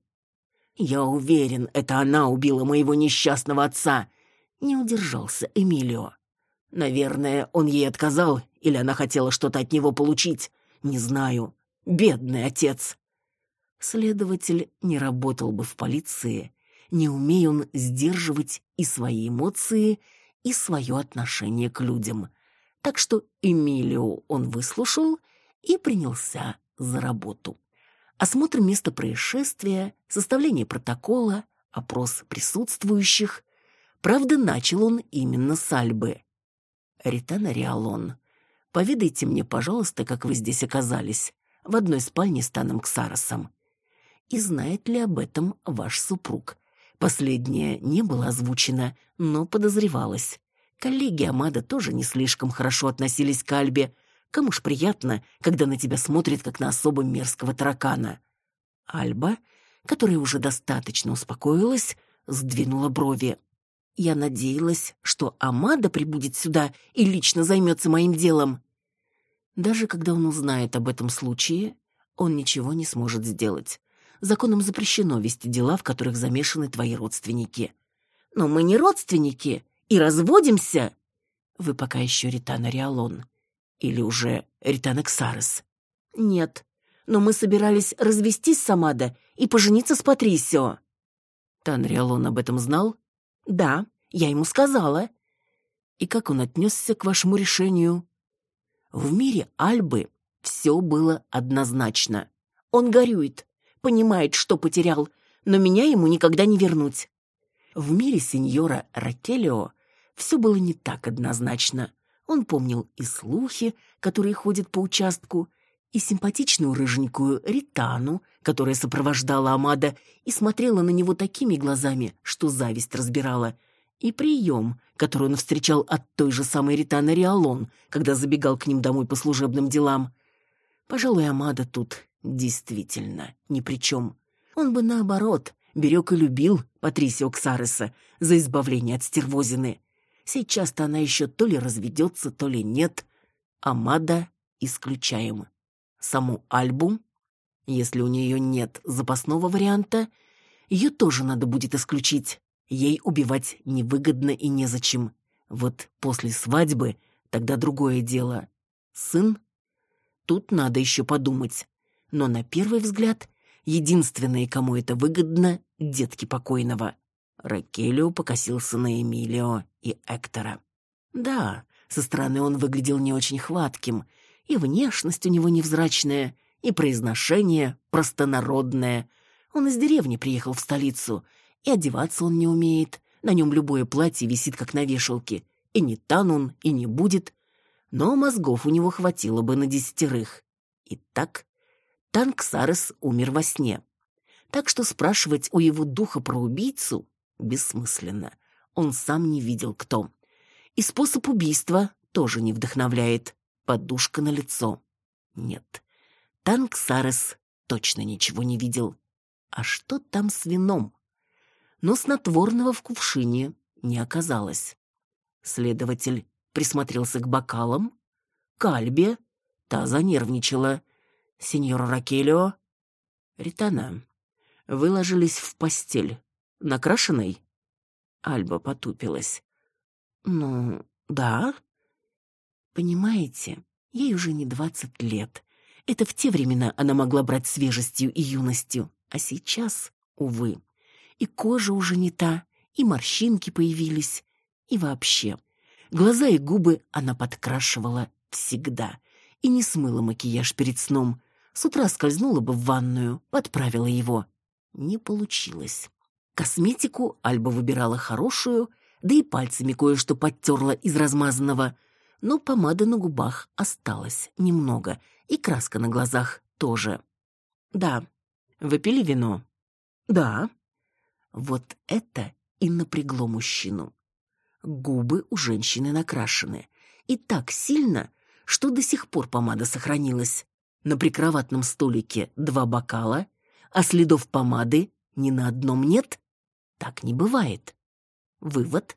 «Я уверен, это она убила моего несчастного отца», — не удержался Эмилио. «Наверное, он ей отказал, или она хотела что-то от него получить. Не знаю. Бедный отец». Следователь не работал бы в полиции, не умея он сдерживать и свои эмоции, и свое отношение к людям. Так что Эмилио он выслушал и принялся за работу. Осмотр места происшествия, составление протокола, опрос присутствующих. Правда, начал он именно с Альбы. «Ритана Риалон, поведайте мне, пожалуйста, как вы здесь оказались, в одной спальне с Таном Ксаросом. И знает ли об этом ваш супруг? Последнее не было озвучено, но подозревалось. Коллеги Амада тоже не слишком хорошо относились к Альбе. Кому ж приятно, когда на тебя смотрят, как на особо мерзкого таракана. Альба, которая уже достаточно успокоилась, сдвинула брови. Я надеялась, что Амада прибудет сюда и лично займется моим делом. Даже когда он узнает об этом случае, он ничего не сможет сделать законом запрещено вести дела, в которых замешаны твои родственники. Но мы не родственники и разводимся. Вы пока еще Ритана Риалон. Или уже Ритана Ксарес. Нет, но мы собирались развестись с Амада и пожениться с Патрисио. Тан Риалон об этом знал? Да, я ему сказала. И как он отнесся к вашему решению? В мире Альбы все было однозначно. Он горюет, понимает, что потерял, но меня ему никогда не вернуть. В мире сеньора Ракелио все было не так однозначно. Он помнил и слухи, которые ходят по участку, и симпатичную рыженькую Ритану, которая сопровождала Амада и смотрела на него такими глазами, что зависть разбирала, и прием, который он встречал от той же самой Ританы Риалон, когда забегал к ним домой по служебным делам. Пожалуй, Амада тут действительно ни при чем. Он бы, наоборот, берег и любил Патрисио Ксареса за избавление от стервозины. Сейчас-то она еще то ли разведется, то ли нет. Амада исключаем. Саму Альбу, если у нее нет запасного варианта, ее тоже надо будет исключить. Ей убивать невыгодно и незачем. Вот после свадьбы тогда другое дело. Сын? Тут надо еще подумать но на первый взгляд единственные, кому это выгодно, детки покойного. Ракелио покосился на Эмилио и Эктора. Да, со стороны он выглядел не очень хватким, и внешность у него невзрачная, и произношение простонародное. Он из деревни приехал в столицу, и одеваться он не умеет, на нем любое платье висит как на вешалке, и не тан он, и не будет, но мозгов у него хватило бы на десятерых. Итак, Танксарес умер во сне. Так что спрашивать у его духа про убийцу бессмысленно. Он сам не видел, кто. И способ убийства тоже не вдохновляет. Подушка на лицо. Нет, Танксарес точно ничего не видел. А что там с вином? Но снотворного в кувшине не оказалось. Следователь присмотрелся к бокалам. Кальбе, та занервничала. Сеньор Ракелио? Ритана, вы ложились в постель. Накрашенной? Альба потупилась. Ну, да. Понимаете, ей уже не двадцать лет. Это в те времена она могла брать свежестью и юностью, а сейчас, увы, и кожа уже не та, и морщинки появились, и вообще. Глаза и губы она подкрашивала всегда и не смыла макияж перед сном, с утра скользнула бы в ванную, подправила его. не получилось. Косметику Альба выбирала хорошую, да и пальцами кое-что подтерла из размазанного, но помада на губах осталась немного, и краска на глазах тоже. «Да, вы пили вино?» «Да». Вот это и напрягло мужчину. Губы у женщины накрашены. И так сильно, что до сих пор помада сохранилась. На прикроватном столике два бокала, а следов помады ни на одном нет. Так не бывает. Вывод.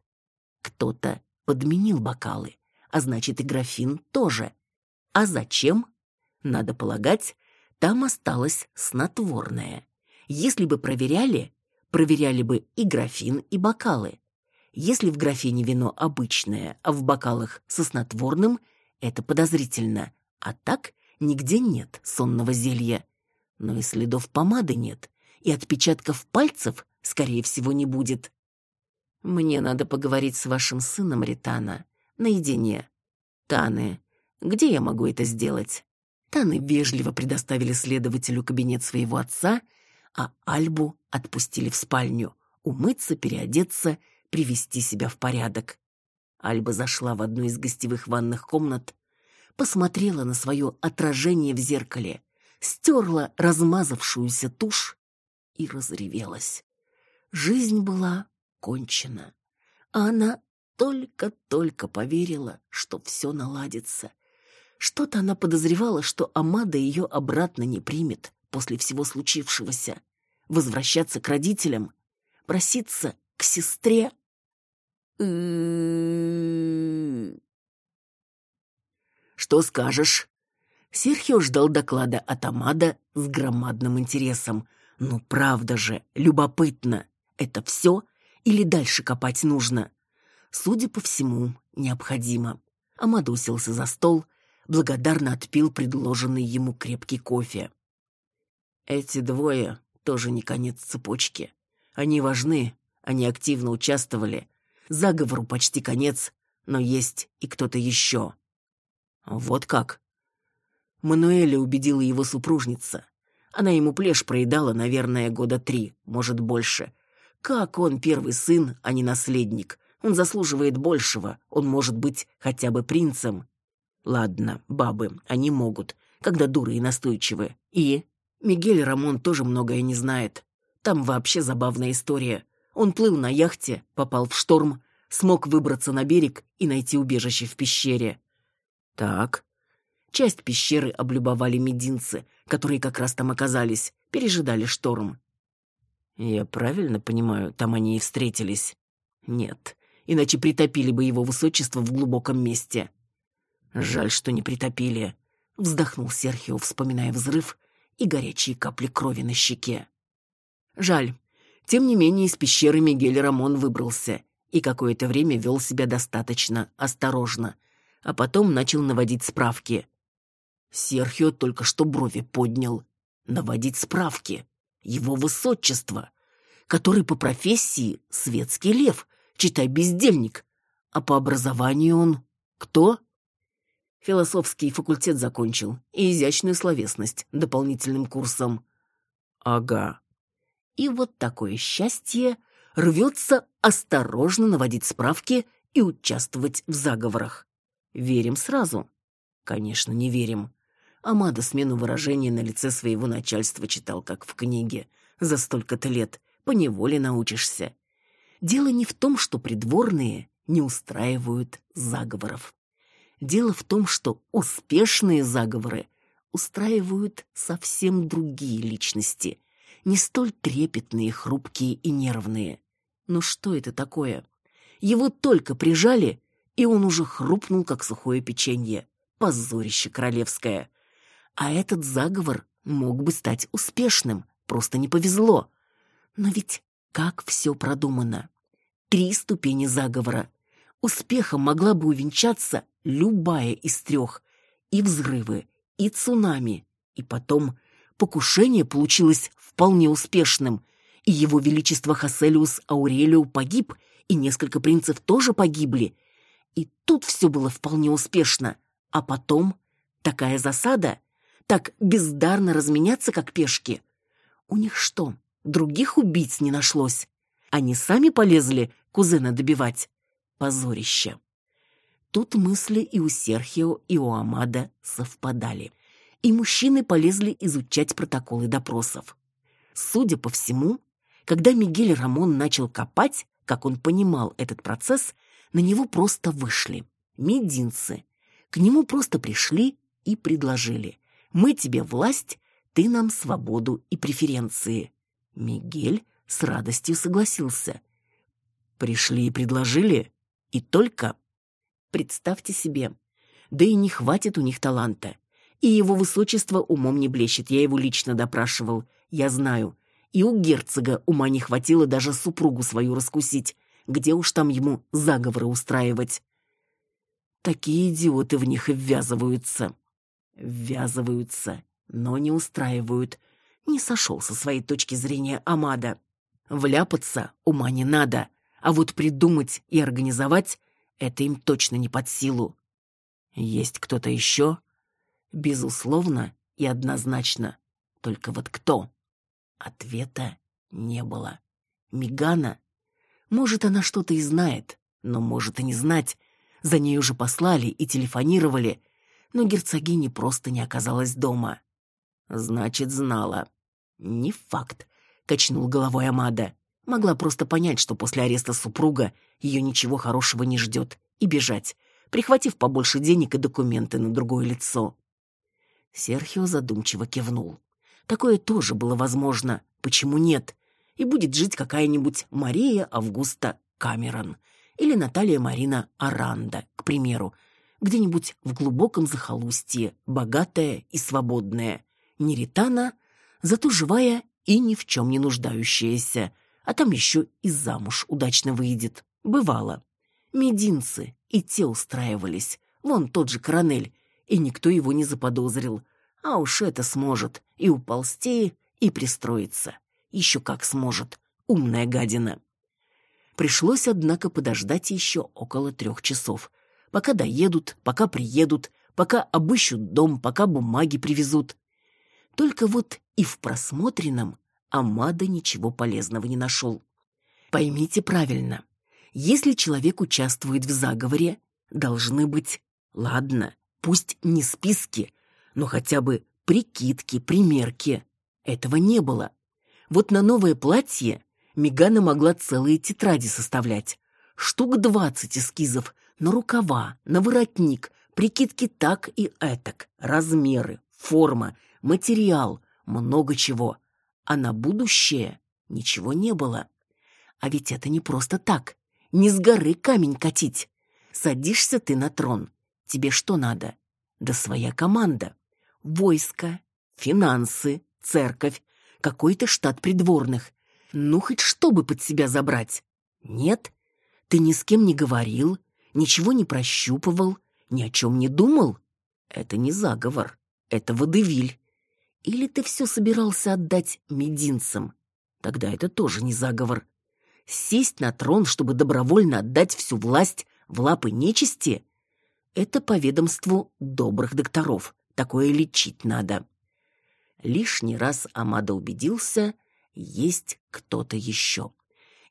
Кто-то подменил бокалы, а значит и графин тоже. А зачем? Надо полагать, там осталось снотворное. Если бы проверяли, проверяли бы и графин, и бокалы. Если в графине вино обычное, а в бокалах со снотворным, это подозрительно. А так нигде нет сонного зелья. Но и следов помады нет, и отпечатков пальцев, скорее всего, не будет. Мне надо поговорить с вашим сыном, Ритана, наедине. Таны, где я могу это сделать? Таны вежливо предоставили следователю кабинет своего отца, а Альбу отпустили в спальню, умыться, переодеться привести себя в порядок. Альба зашла в одну из гостевых ванных комнат, посмотрела на свое отражение в зеркале, стерла размазавшуюся тушь и разревелась. Жизнь была кончена, а она только-только поверила, что все наладится. Что-то она подозревала, что Амада ее обратно не примет после всего случившегося. Возвращаться к родителям, проситься к сестре «Что скажешь?» Серхио ждал доклада от Амада с громадным интересом. «Ну, правда же, любопытно. Это все? Или дальше копать нужно?» Судя по всему, необходимо. Амада уселся за стол, благодарно отпил предложенный ему крепкий кофе. «Эти двое тоже не конец цепочки. Они важны, они активно участвовали, Заговору почти конец, но есть и кто-то еще. Вот как. Мануэля убедила его супружница. Она ему плешь проедала, наверное, года три, может, больше. Как он первый сын, а не наследник? Он заслуживает большего, он может быть хотя бы принцем. Ладно, бабы, они могут, когда дуры и настойчивы. И Мигель Рамон тоже многое не знает. Там вообще забавная история. Он плыл на яхте, попал в шторм, смог выбраться на берег и найти убежище в пещере. Так. Часть пещеры облюбовали мединцы, которые как раз там оказались, пережидали шторм. Я правильно понимаю, там они и встретились? Нет, иначе притопили бы его высочество в глубоком месте. Жаль, что не притопили, вздохнул Серхио, вспоминая взрыв и горячие капли крови на щеке. Жаль, тем не менее, из пещеры Мигель Рамон выбрался и какое-то время вел себя достаточно осторожно, а потом начал наводить справки. Серхио только что брови поднял. Наводить справки. Его высочество, который по профессии светский лев, читай бездельник, а по образованию он кто? Философский факультет закончил и изящную словесность дополнительным курсом. Ага, и вот такое счастье рвется осторожно наводить справки и участвовать в заговорах. Верим сразу? Конечно, не верим. Амада смену выражения на лице своего начальства читал, как в книге. За столько-то лет поневоле научишься. Дело не в том, что придворные не устраивают заговоров. Дело в том, что успешные заговоры устраивают совсем другие личности, не столь трепетные, хрупкие и нервные. Но что это такое? Его только прижали, и он уже хрупнул, как сухое печенье. Позорище королевское. А этот заговор мог бы стать успешным, просто не повезло. Но ведь как все продумано. Три ступени заговора. Успехом могла бы увенчаться любая из трех. И взрывы, и цунами, и потом покушение получилось вполне успешным, и его величество Хаселиус Аурелио погиб, и несколько принцев тоже погибли. И тут все было вполне успешно. А потом такая засада, так бездарно разменяться, как пешки. У них что, Других убийц не нашлось. Они сами полезли кузена добивать. Позорище. Тут мысли и у Серхио, и у Амада совпадали. И мужчины полезли изучать протоколы допросов. Судя по всему, когда Мигель Рамон начал копать, как он понимал этот процесс, на него просто вышли. Мединцы. К нему просто пришли и предложили. «Мы тебе власть, ты нам свободу и преференции». Мигель с радостью согласился. «Пришли и предложили? И только?» Представьте себе. Да и не хватит у них таланта. И его высочество умом не блещет, я его лично допрашивал. Я знаю. И у герцога ума не хватило даже супругу свою раскусить. Где уж там ему заговоры устраивать? Такие идиоты в них и ввязываются. Ввязываются, но не устраивают. Не сошел со своей точки зрения Амада. Вляпаться ума не надо, а вот придумать и организовать это им точно не под силу. Есть кто-то еще? Безусловно и однозначно. Только вот кто? Ответа не было. Мигана? Может, она что-то и знает, но может и не знать. За ней уже послали и телефонировали, но герцогини просто не оказалась дома. Значит, знала. Не факт, качнул головой Амада. Могла просто понять, что после ареста супруга ее ничего хорошего не ждет, и бежать, прихватив побольше денег и документы на другое лицо. Серхио задумчиво кивнул. Такое тоже было возможно. Почему нет? И будет жить какая-нибудь Мария Августа Камерон или Наталья Марина Аранда, к примеру, где-нибудь в глубоком захолустье, богатая и свободная. Не ритана, зато живая и ни в чем не нуждающаяся, а там еще и замуж удачно выйдет. Бывало. Мединцы и те устраивались. Вон тот же Коронель, и никто его не заподозрил. А уж это сможет и уползти, и пристроиться. Еще как сможет. Умная гадина. Пришлось, однако, подождать еще около трех часов. Пока доедут, пока приедут, пока обыщут дом, пока бумаги привезут. Только вот и в просмотренном Амада ничего полезного не нашел. Поймите правильно. Если человек участвует в заговоре, должны быть, ладно, пусть не списки, но хотя бы прикидки, примерки. Этого не было. Вот на новое платье Мегана могла целые тетради составлять. Штук двадцать эскизов на рукава, на воротник, прикидки так и этак, размеры, форма, материал, много чего а на будущее ничего не было. А ведь это не просто так. Не с горы камень катить. Садишься ты на трон. Тебе что надо? Да своя команда. Войско, финансы, церковь, какой-то штат придворных. Ну, хоть что бы под себя забрать. Нет? Ты ни с кем не говорил, ничего не прощупывал, ни о чем не думал? Это не заговор, это водевиль. Или ты все собирался отдать мединцам? Тогда это тоже не заговор. Сесть на трон, чтобы добровольно отдать всю власть в лапы нечисти? Это по ведомству добрых докторов. Такое лечить надо. Лишний раз Амада убедился, есть кто-то еще.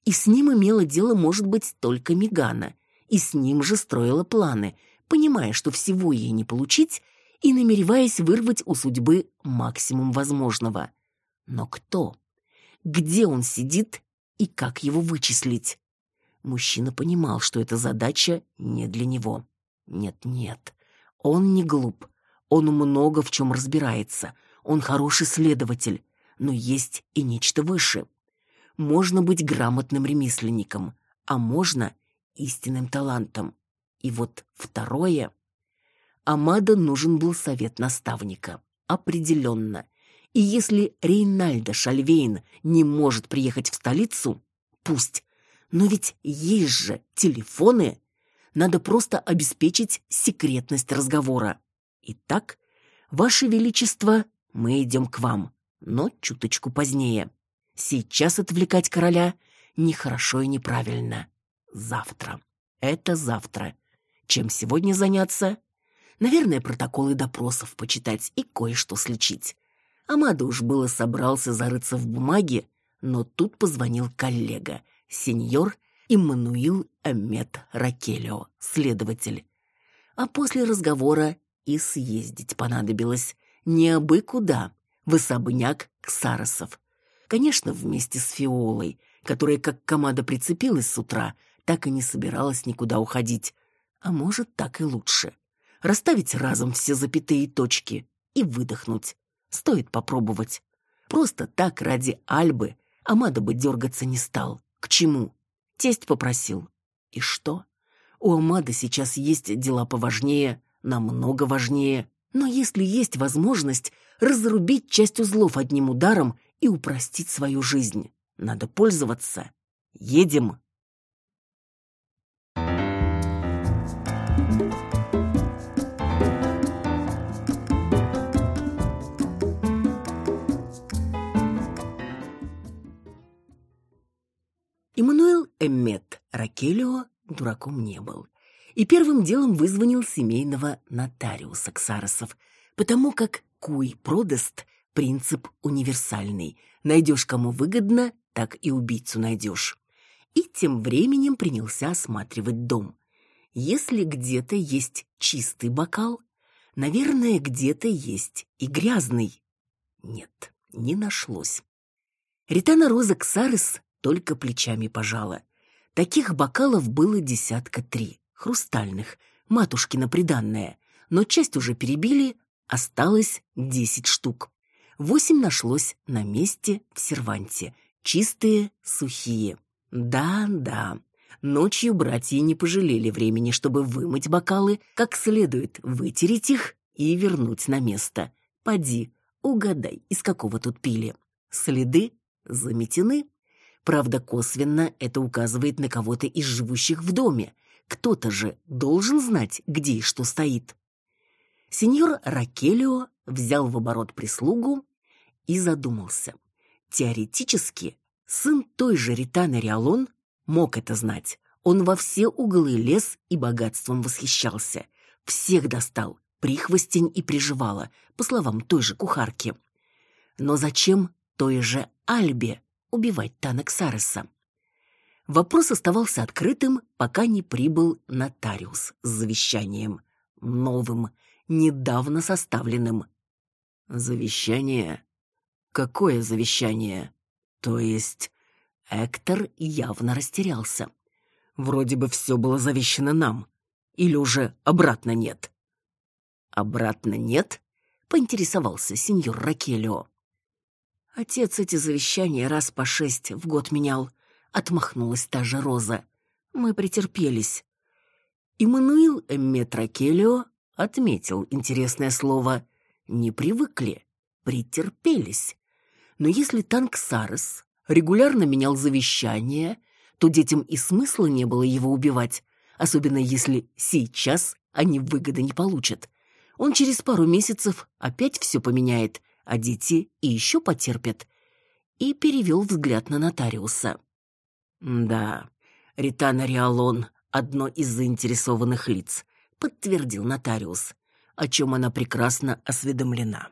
И с ним имело дело, может быть, только Мигана. И с ним же строила планы, понимая, что всего ей не получить, и намереваясь вырвать у судьбы максимум возможного. Но кто? Где он сидит и как его вычислить? Мужчина понимал, что эта задача не для него. Нет-нет, он не глуп. Он много в чем разбирается. Он хороший следователь. Но есть и нечто выше. Можно быть грамотным ремесленником, а можно истинным талантом. И вот второе... Амада нужен был совет наставника. Определенно. И если Рейнальдо Шальвейн не может приехать в столицу, пусть. Но ведь есть же телефоны. Надо просто обеспечить секретность разговора. Итак, Ваше Величество, мы идем к вам, но чуточку позднее. Сейчас отвлекать короля нехорошо и неправильно. Завтра. Это завтра. Чем сегодня заняться? Наверное, протоколы допросов почитать и кое-что слечить. Амада уж было собрался зарыться в бумаге, но тут позвонил коллега, сеньор Иммануил Эммет Ракелио, следователь. А после разговора и съездить понадобилось. Не абы куда, в особняк Ксаросов. Конечно, вместе с Фиолой, которая как команда прицепилась с утра, так и не собиралась никуда уходить. А может, так и лучше. Расставить разом все запятые точки и выдохнуть. Стоит попробовать. Просто так ради Альбы Амада бы дергаться не стал. К чему? Тесть попросил. И что? У Амады сейчас есть дела поважнее, намного важнее. Но если есть возможность разрубить часть узлов одним ударом и упростить свою жизнь, надо пользоваться. Едем. Эммет Ракелио дураком не был. И первым делом вызвонил семейного нотариуса Ксаросов, потому как куй продест принцип универсальный. Найдешь кому выгодно, так и убийцу найдешь. И тем временем принялся осматривать дом. Если где-то есть чистый бокал, наверное, где-то есть и грязный. Нет, не нашлось. Ритана Роза Ксарес только плечами пожала. Таких бокалов было десятка три, хрустальных, матушкина приданная, но часть уже перебили, осталось десять штук. Восемь нашлось на месте в серванте, чистые, сухие. Да-да, ночью братья не пожалели времени, чтобы вымыть бокалы, как следует вытереть их и вернуть на место. Поди, угадай, из какого тут пили. Следы заметены. Правда, косвенно это указывает на кого-то из живущих в доме. Кто-то же должен знать, где и что стоит. Сеньор Ракелио взял в оборот прислугу и задумался. Теоретически, сын той же Ританы Риалон мог это знать. Он во все углы лез и богатством восхищался. Всех достал, прихвостень и приживала, по словам той же кухарки. Но зачем той же Альбе убивать Тана Ксареса. Вопрос оставался открытым, пока не прибыл нотариус с завещанием. Новым, недавно составленным. Завещание? Какое завещание? То есть... Эктор явно растерялся. Вроде бы все было завещено нам. Или уже обратно нет? Обратно нет? Поинтересовался сеньор Ракелио. Отец эти завещания раз по шесть в год менял. Отмахнулась та же Роза. Мы претерпелись. Иммануил Метракелио отметил интересное слово. Не привыкли, претерпелись. Но если танк Сарес регулярно менял завещание, то детям и смысла не было его убивать, особенно если сейчас они выгоды не получат. Он через пару месяцев опять все поменяет — а дети и еще потерпят. И перевел взгляд на нотариуса. Да, Ритана Риалон — одно из заинтересованных лиц, подтвердил нотариус, о чем она прекрасно осведомлена.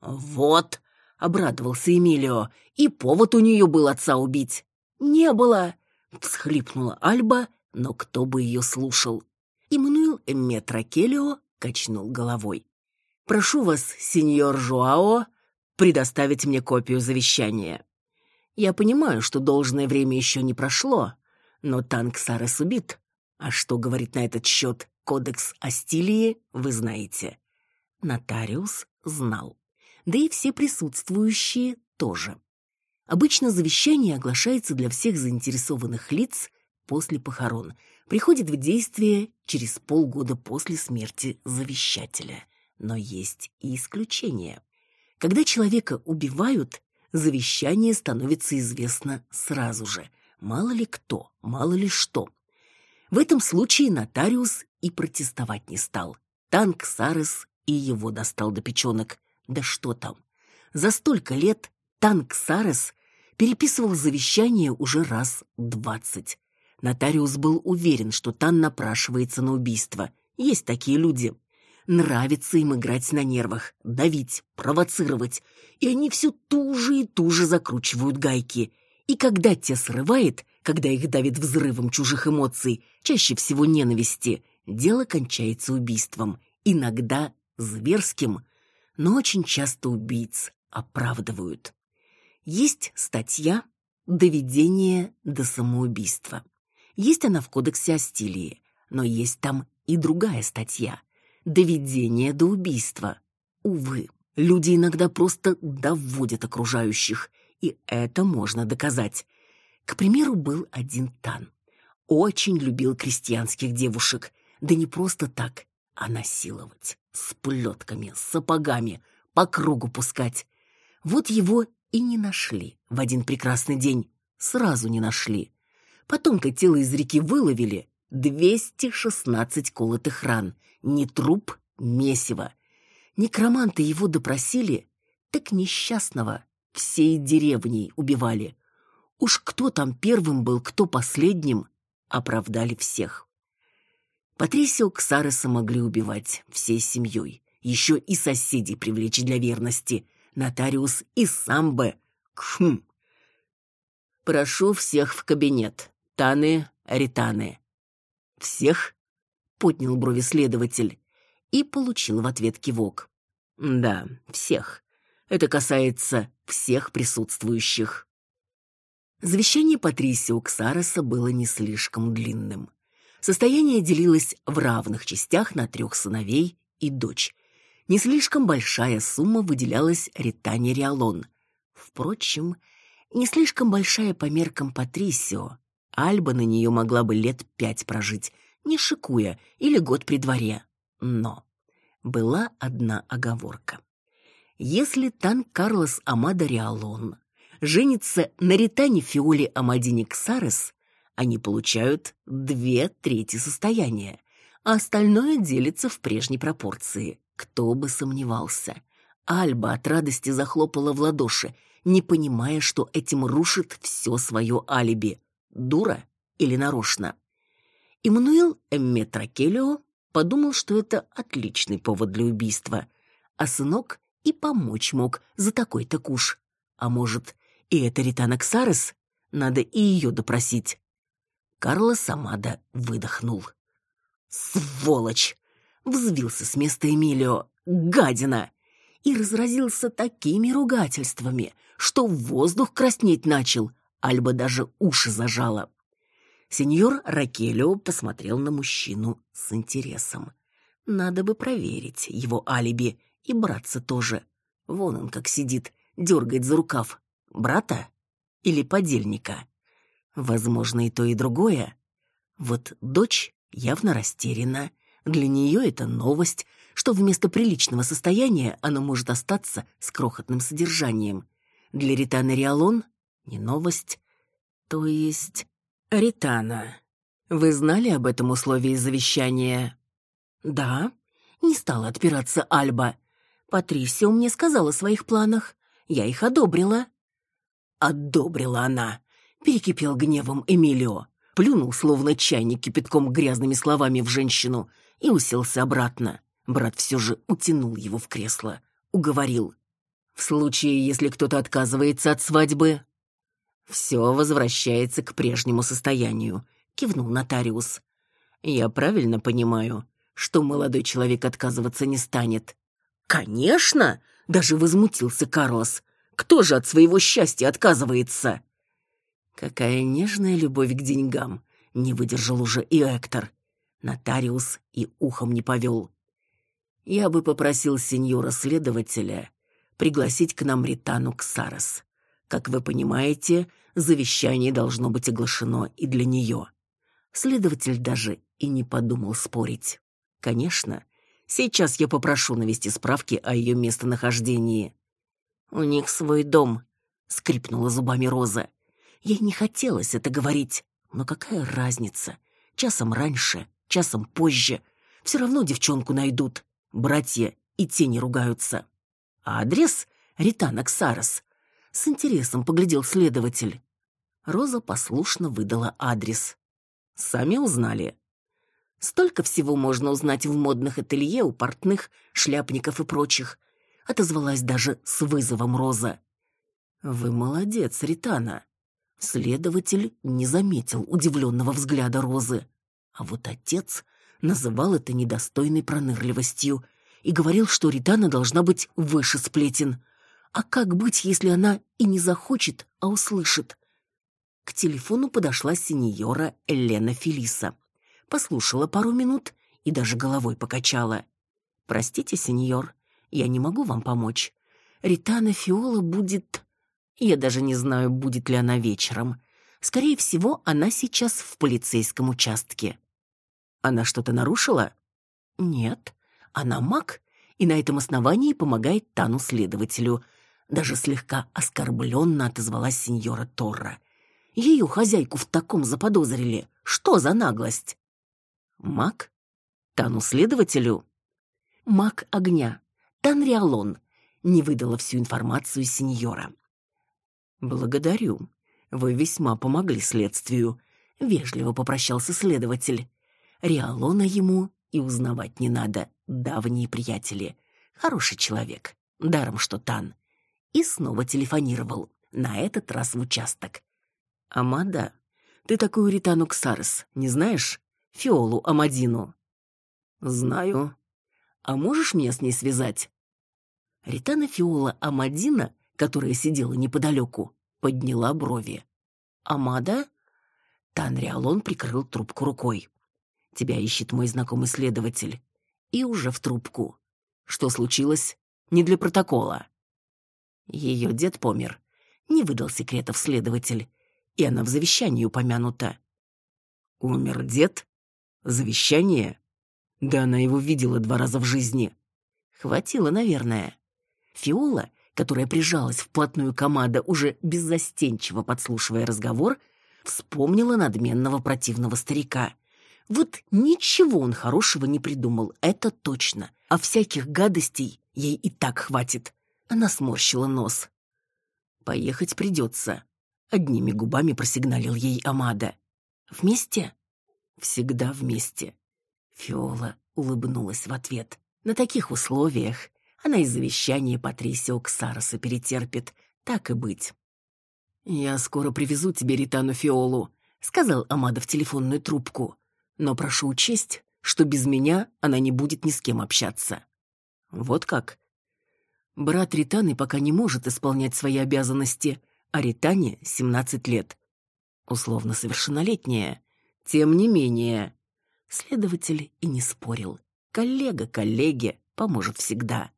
Вот, обрадовался Эмилио, и повод у нее был отца убить. Не было, всхлипнула Альба, но кто бы ее слушал? Иммануил Метракелио качнул головой. Прошу вас, сеньор Жуао, предоставить мне копию завещания. Я понимаю, что должное время еще не прошло, но танк Сарес убит. А что говорит на этот счет кодекс Астилии, вы знаете. Нотариус знал. Да и все присутствующие тоже. Обычно завещание оглашается для всех заинтересованных лиц после похорон, приходит в действие через полгода после смерти завещателя – но есть и исключения. Когда человека убивают, завещание становится известно сразу же. Мало ли кто, мало ли что. В этом случае нотариус и протестовать не стал. Танк Сарес и его достал до печенок. Да что там. За столько лет танк Сарес переписывал завещание уже раз двадцать. Нотариус был уверен, что Тан напрашивается на убийство. Есть такие люди. Нравится им играть на нервах, давить, провоцировать, и они все туже и туже закручивают гайки. И когда те срывает, когда их давит взрывом чужих эмоций, чаще всего ненависти, дело кончается убийством, иногда зверским, но очень часто убийц оправдывают. Есть статья «Доведение до самоубийства». Есть она в кодексе о стиле, но есть там и другая статья «Доведение до убийства». Увы, люди иногда просто доводят окружающих, и это можно доказать. К примеру, был один Тан. Очень любил крестьянских девушек, да не просто так, а насиловать, с плетками, с сапогами, по кругу пускать. Вот его и не нашли в один прекрасный день, сразу не нашли. Потом-то тело из реки выловили, 216 колотых ран, не труп, месиво. Некроманты его допросили, так несчастного всей деревней убивали. Уж кто там первым был, кто последним, оправдали всех. Патрисио Ксареса могли убивать всей семьей, еще и соседей привлечь для верности. Нотариус и сам бы. Кхм. Прошу всех в кабинет. Таны, Ританы. Всех? Поднял брови следователь и получил в ответ кивок. Да, всех. Это касается всех присутствующих. Завещание Патрисио Ксареса было не слишком длинным. Состояние делилось в равных частях на трех сыновей и дочь. Не слишком большая сумма выделялась Ритане Риалон. Впрочем, не слишком большая по меркам Патрисио. Альба на нее могла бы лет пять прожить, не шикуя, или год при дворе. Но была одна оговорка. Если Тан Карлос Амадо Риалон женится на Ритане Фиоле Амадине Ксарес, они получают две трети состояния, а остальное делится в прежней пропорции. Кто бы сомневался. Альба от радости захлопала в ладоши, не понимая, что этим рушит все свое алиби. Дура или нарочно? Иммануил Эмметракелио подумал, что это отличный повод для убийства, а сынок и помочь мог за такой-то куш. А может, и это Ритана Ксарес? Надо и ее допросить. Карло Самада выдохнул. «Сволочь!» — взвился с места Эмилио. «Гадина!» И разразился такими ругательствами, что воздух краснеть начал, Альба даже уши зажала. Сеньор Ракелио посмотрел на мужчину с интересом. Надо бы проверить его алиби, и братца тоже. Вон он как сидит, дергает за рукав. Брата или подельника? Возможно, и то, и другое. Вот дочь явно растеряна. Для нее это новость, что вместо приличного состояния она может остаться с крохотным содержанием. Для Ританы Риалон не новость. То есть... Ритана, вы знали об этом условии завещания? Да. Не стала отпираться Альба. Патрисио мне сказала о своих планах. Я их одобрила. Одобрила она. Перекипел гневом Эмилио. Плюнул, словно чайник кипятком грязными словами в женщину и уселся обратно. Брат все же утянул его в кресло. Уговорил. В случае, если кто-то отказывается от свадьбы, все возвращается к прежнему состоянию, кивнул нотариус. Я правильно понимаю, что молодой человек отказываться не станет. Конечно, даже возмутился Карлос. Кто же от своего счастья отказывается? Какая нежная любовь к деньгам, не выдержал уже и Эктор. Нотариус и ухом не повел. Я бы попросил сеньора-следователя пригласить к нам Ритану Ксарес. Как вы понимаете, завещание должно быть оглашено и для нее. Следователь даже и не подумал спорить. Конечно, сейчас я попрошу навести справки о ее местонахождении. У них свой дом, скрипнула зубами Роза. Ей не хотелось это говорить, но какая разница? Часом раньше, часом позже. Все равно девчонку найдут. Братья и те не ругаются. А адрес Ритана Ксарос. С интересом поглядел следователь. Роза послушно выдала адрес. Сами узнали. Столько всего можно узнать в модных ателье у портных, шляпников и прочих. Отозвалась даже с вызовом Роза. Вы молодец, Ритана. Следователь не заметил удивленного взгляда Розы. А вот отец называл это недостойной пронырливостью и говорил, что Ритана должна быть выше сплетен. А как быть, если она и не захочет, а услышит? К телефону подошла сеньора Елена Фелиса. Послушала пару минут и даже головой покачала. «Простите, сеньор, я не могу вам помочь. Ритана Фиола будет... Я даже не знаю, будет ли она вечером. Скорее всего, она сейчас в полицейском участке». Она что-то нарушила? Нет. Она маг, и на этом основании помогает Тану следователю. Даже слегка оскорбленно отозвалась сеньора Торра. Ее хозяйку в таком заподозрили. Что за наглость? Маг? Тану следователю? Маг огня. Танриалон. Не выдала всю информацию сеньора. Благодарю. Вы весьма помогли следствию. Вежливо попрощался следователь. Риалона ему и узнавать не надо. Давние приятели. Хороший человек. Даром, что Тан. И снова телефонировал. На этот раз в участок. «Амада, ты такую Ритану Ксарес не знаешь? Фиолу Амадину?» «Знаю. А можешь меня с ней связать?» Ритана Фиола Амадина, которая сидела неподалеку, подняла брови. «Амада?» Танриалон прикрыл трубку рукой. Тебя ищет мой знакомый следователь. И уже в трубку. Что случилось? Не для протокола. Ее дед помер. Не выдал секретов следователь. И она в завещании упомянута. Умер дед? Завещание? Да она его видела два раза в жизни. Хватило, наверное. Фиола, которая прижалась вплотную к Амадо, уже беззастенчиво подслушивая разговор, вспомнила надменного противного старика — вот ничего он хорошего не придумал, это точно. А всяких гадостей ей и так хватит. Она сморщила нос. Поехать придется. Одними губами просигналил ей Амада. Вместе? Всегда вместе. Фиола улыбнулась в ответ. На таких условиях она из завещания Патрисио Ксароса перетерпит. Так и быть. «Я скоро привезу тебе Ритану Фиолу», — сказал Амада в телефонную трубку. Но прошу учесть, что без меня она не будет ни с кем общаться. Вот как. Брат Ританы пока не может исполнять свои обязанности, а Ритане 17 лет. Условно совершеннолетняя. Тем не менее. Следователь и не спорил. Коллега коллеге поможет всегда.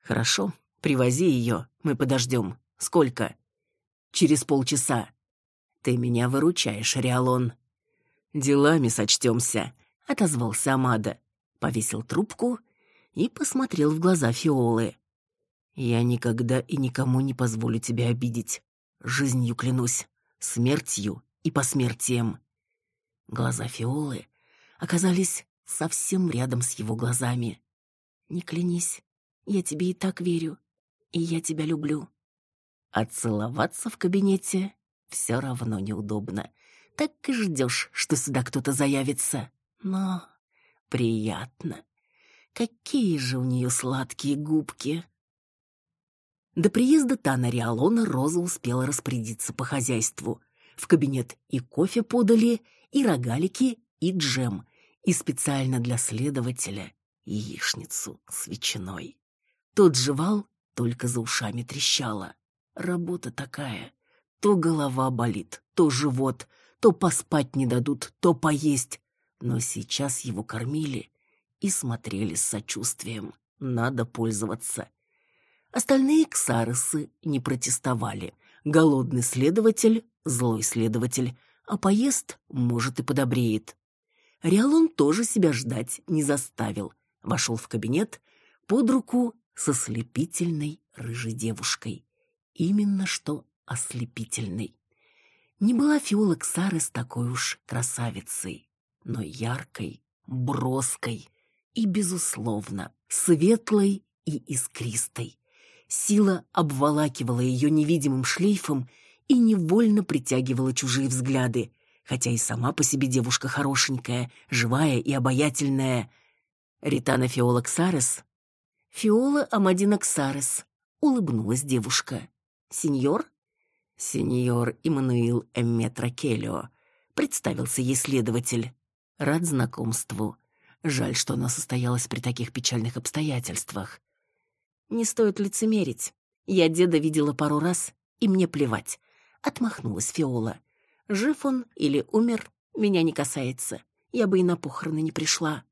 Хорошо, привози ее, мы подождем. Сколько? Через полчаса. Ты меня выручаешь, Риалон. «Делами сочтемся», — отозвался Амада, повесил трубку и посмотрел в глаза Фиолы. «Я никогда и никому не позволю тебя обидеть. Жизнью клянусь, смертью и посмертием». Глаза Фиолы оказались совсем рядом с его глазами. «Не клянись, я тебе и так верю, и я тебя люблю». А целоваться в кабинете все равно неудобно так и ждешь, что сюда кто-то заявится. Но приятно. Какие же у нее сладкие губки. До приезда Тана Риалона Роза успела распорядиться по хозяйству. В кабинет и кофе подали, и рогалики, и джем, и специально для следователя яичницу с ветчиной. Тот жевал, только за ушами трещало. Работа такая. То голова болит, то живот, то поспать не дадут, то поесть. Но сейчас его кормили и смотрели с сочувствием. Надо пользоваться. Остальные ксаросы не протестовали. Голодный следователь, злой следователь, а поест, может, и подобреет. Риалон тоже себя ждать не заставил. Вошел в кабинет под руку со слепительной рыжей девушкой. Именно что ослепительной. Не была Фиола Ксарес такой уж красавицей, но яркой, броской и, безусловно, светлой и искристой. Сила обволакивала ее невидимым шлейфом и невольно притягивала чужие взгляды, хотя и сама по себе девушка хорошенькая, живая и обаятельная. Ритана Фиола Ксарес? Фиола Амадина Ксарес, улыбнулась девушка. Сеньор? Сеньор Иммануил Эмметра Келио, представился ей следователь. Рад знакомству. Жаль, что оно состоялось при таких печальных обстоятельствах. Не стоит лицемерить. Я деда видела пару раз, и мне плевать. Отмахнулась Фиола. Жив он или умер, меня не касается. Я бы и на похороны не пришла.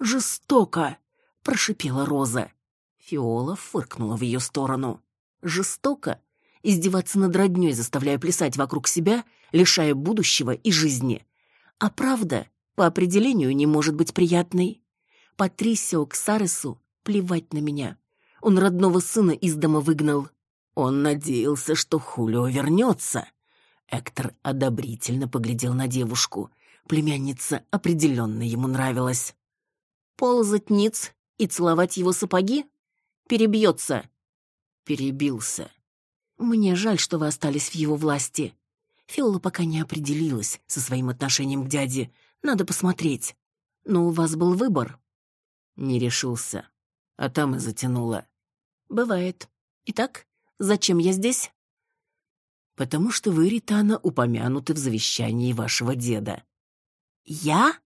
Жестоко, прошипела Роза. Фиола фыркнула в ее сторону. Жестоко издеваться над роднёй, заставляя плясать вокруг себя, лишая будущего и жизни. А правда, по определению, не может быть приятной. Патрисио Ксаресу плевать на меня. Он родного сына из дома выгнал. Он надеялся, что Хулио вернется. Эктор одобрительно поглядел на девушку. Племянница определенно ему нравилась. Ползать ниц и целовать его сапоги? Перебьется. Перебился. Мне жаль, что вы остались в его власти. Фиола пока не определилась со своим отношением к дяде. Надо посмотреть. Но у вас был выбор. Не решился. А там и затянуло. Бывает. Итак, зачем я здесь? Потому что вы, Ритана, упомянуты в завещании вашего деда. Я?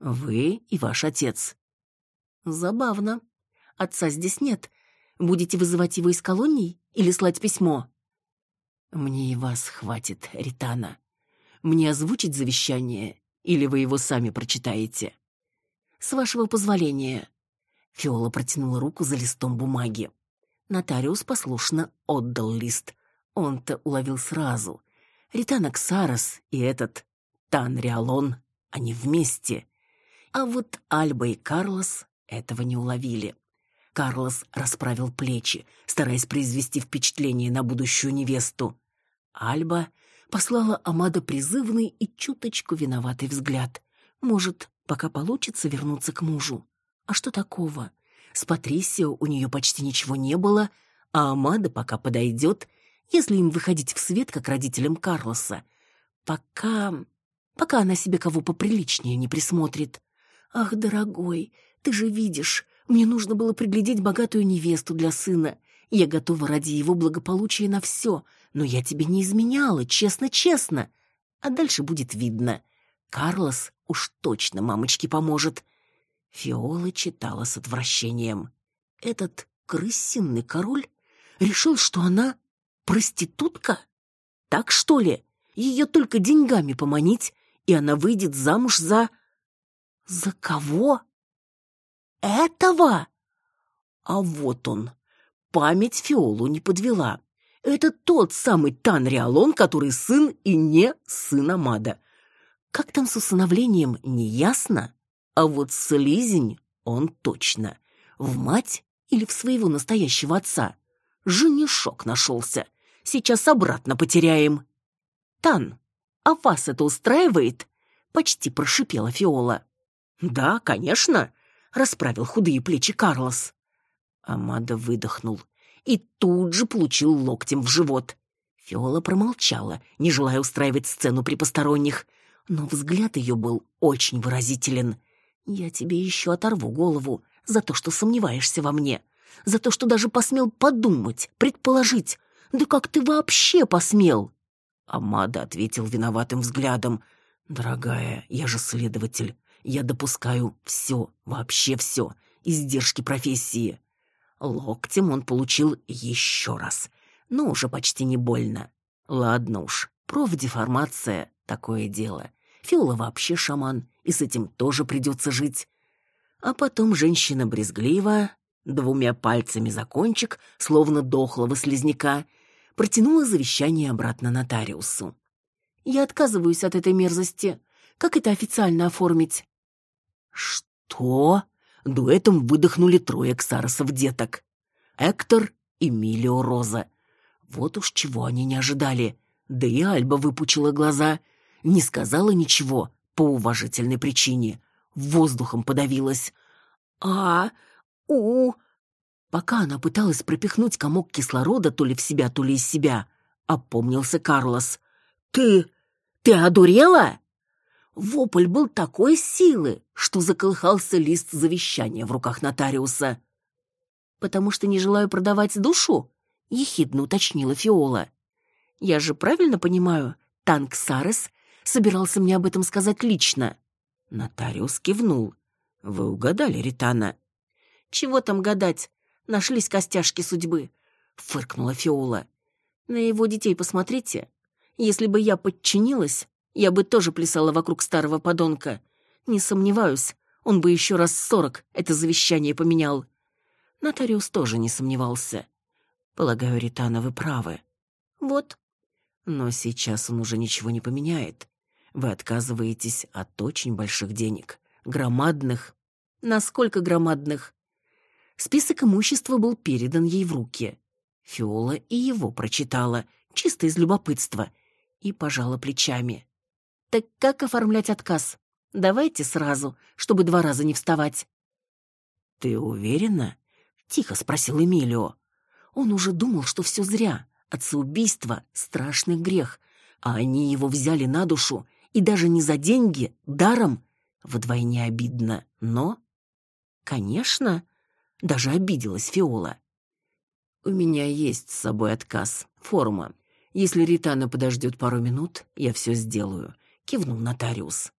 Вы и ваш отец. Забавно. Отца здесь нет. Будете вызывать его из колоний или слать письмо? Мне и вас хватит, Ритана. Мне озвучить завещание или вы его сами прочитаете? С вашего позволения. Фиола протянула руку за листом бумаги. Нотариус послушно отдал лист. Он-то уловил сразу. Ритана Ксарас и этот Танриалон, они вместе. А вот Альба и Карлос этого не уловили. Карлос расправил плечи, стараясь произвести впечатление на будущую невесту. Альба послала Амада призывный и чуточку виноватый взгляд. Может, пока получится вернуться к мужу. А что такого? С Патрисио у нее почти ничего не было, а Амада пока подойдет, если им выходить в свет, как родителям Карлоса. Пока... пока она себе кого поприличнее не присмотрит. Ах, дорогой, ты же видишь, мне нужно было приглядеть богатую невесту для сына. Я готова ради его благополучия на все, но я тебе не изменяла, честно-честно. А дальше будет видно. Карлос уж точно мамочке поможет. Фиола читала с отвращением. Этот крысиный король решил, что она проститутка? Так что ли? Ее только деньгами поманить, и она выйдет замуж за... За кого? Этого? А вот он. Память Фиолу не подвела. Это тот самый Танриалон, который сын и не сын Амада. Как там с усыновлением, не ясно? А вот слизень он точно. В мать или в своего настоящего отца. Женишок нашелся. Сейчас обратно потеряем. Тан, а вас это устраивает? Почти прошипела Фиола. Да, конечно, расправил худые плечи Карлос. Амада выдохнул и тут же получил локтем в живот. Фиола промолчала, не желая устраивать сцену при посторонних, но взгляд ее был очень выразителен. Я тебе еще оторву голову за то, что сомневаешься во мне, за то, что даже посмел подумать, предположить. Да как ты вообще посмел? Амада ответил виноватым взглядом. Дорогая, я же следователь. Я допускаю все, вообще все, издержки профессии. Локтем он получил еще раз, но уже почти не больно. Ладно уж, профдеформация — такое дело. Фиола вообще шаман, и с этим тоже придется жить. А потом женщина брезгливо, двумя пальцами за кончик, словно дохлого слизняка, протянула завещание обратно нотариусу. «Я отказываюсь от этой мерзости. Как это официально оформить?» «Что?» Дуэтом выдохнули трое ксаросов деток. Эктор и Милио Роза. Вот уж чего они не ожидали. Да и Альба выпучила глаза — не сказала ничего по уважительной причине. Воздухом подавилась. А, у... Пока она пыталась пропихнуть комок кислорода то ли в себя, то ли из себя, опомнился Карлос. «Ты... Ты одурела?» Вопль был такой силы, что заколыхался лист завещания в руках нотариуса. «Потому что не желаю продавать душу?» — ехидно уточнила Фиола. «Я же правильно понимаю, Танк Сарес собирался мне об этом сказать лично?» Нотариус кивнул. «Вы угадали, Ритана?» «Чего там гадать? Нашлись костяшки судьбы», — фыркнула Фиола. «На его детей посмотрите. Если бы я подчинилась, я бы тоже плясала вокруг старого подонка. Не сомневаюсь, он бы еще раз сорок это завещание поменял». Нотариус тоже не сомневался. «Полагаю, Ритана, вы правы». «Вот». «Но сейчас он уже ничего не поменяет. Вы отказываетесь от очень больших денег, громадных. Насколько громадных? Список имущества был передан ей в руки. Фиола и его прочитала, чисто из любопытства, и пожала плечами. Так как оформлять отказ? Давайте сразу, чтобы два раза не вставать. Ты уверена? тихо спросил Эмилио. Он уже думал, что все зря. Отцеубийство — страшный грех, а они его взяли на душу и даже не за деньги, даром, вдвойне обидно, но... Конечно, даже обиделась Фиола. «У меня есть с собой отказ, форма. Если Ритана подождет пару минут, я все сделаю», — кивнул нотариус.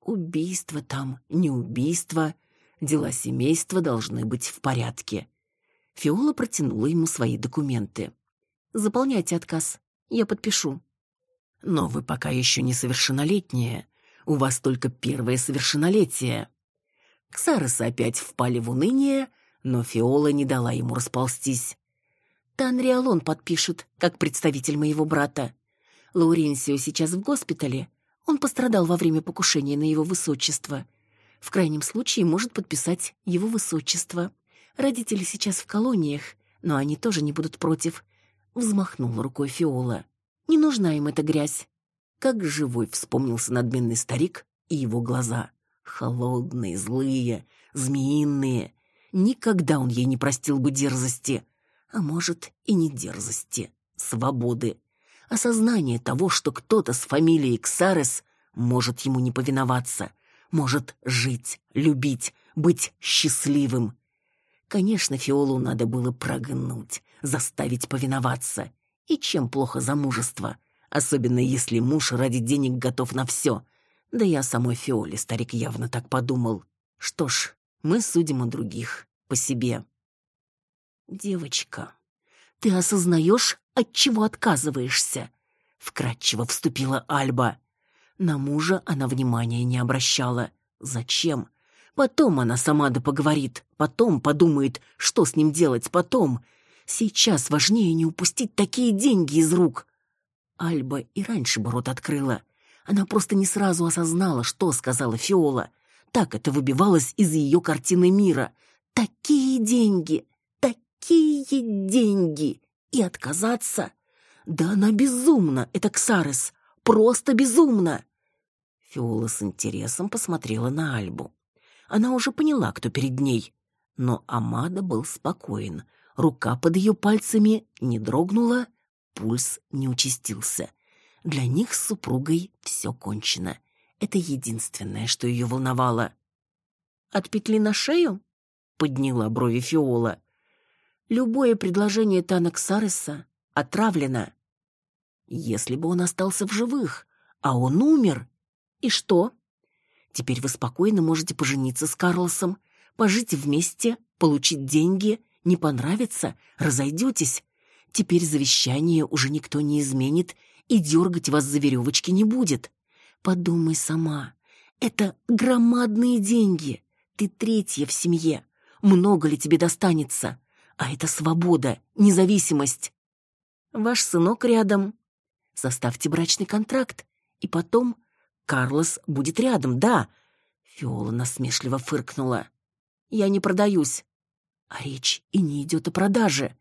«Убийство там, не убийство. Дела семейства должны быть в порядке». Фиола протянула ему свои документы. «Заполняйте отказ, я подпишу». Но вы пока еще несовершеннолетняя. У вас только первое совершеннолетие. Ксаросы опять впали в уныние, но Фиола не дала ему расползтись. Танриалон подпишет, как представитель моего брата. Лауренсио сейчас в госпитале. Он пострадал во время покушения на его высочество. В крайнем случае может подписать его высочество. Родители сейчас в колониях, но они тоже не будут против. Взмахнула рукой Фиола. Не нужна им эта грязь. Как живой вспомнился надменный старик и его глаза. Холодные, злые, змеиные. Никогда он ей не простил бы дерзости. А может, и не дерзости. Свободы. Осознание того, что кто-то с фамилией Ксарес может ему не повиноваться. Может жить, любить, быть счастливым. Конечно, Фиолу надо было прогнуть, заставить повиноваться. И чем плохо замужество? Особенно если муж ради денег готов на все. Да я самой Фиоле старик явно так подумал. Что ж, мы судим о других, по себе. «Девочка, ты осознаешь, от чего отказываешься?» Вкратчиво вступила Альба. На мужа она внимания не обращала. Зачем? Потом она сама да поговорит, потом подумает, что с ним делать потом — Сейчас важнее не упустить такие деньги из рук. Альба и раньше бы рот открыла. Она просто не сразу осознала, что сказала Фиола. Так это выбивалось из ее картины мира. Такие деньги! Такие деньги! И отказаться? Да она безумна, это Ксарес. Просто безумна. Фиола с интересом посмотрела на Альбу. Она уже поняла, кто перед ней. Но Амада был спокоен — Рука под ее пальцами не дрогнула, пульс не участился. Для них с супругой все кончено. Это единственное, что ее волновало. «От петли на шею?» — подняла брови Фиола. «Любое предложение Танаксареса отравлено. Если бы он остался в живых, а он умер, и что? Теперь вы спокойно можете пожениться с Карлосом, пожить вместе, получить деньги не понравится, разойдетесь. Теперь завещание уже никто не изменит и дергать вас за веревочки не будет. Подумай сама. Это громадные деньги. Ты третья в семье. Много ли тебе достанется? А это свобода, независимость. Ваш сынок рядом. Составьте брачный контракт. И потом Карлос будет рядом, да. Фиола насмешливо фыркнула. Я не продаюсь. А речь и не идет о продаже.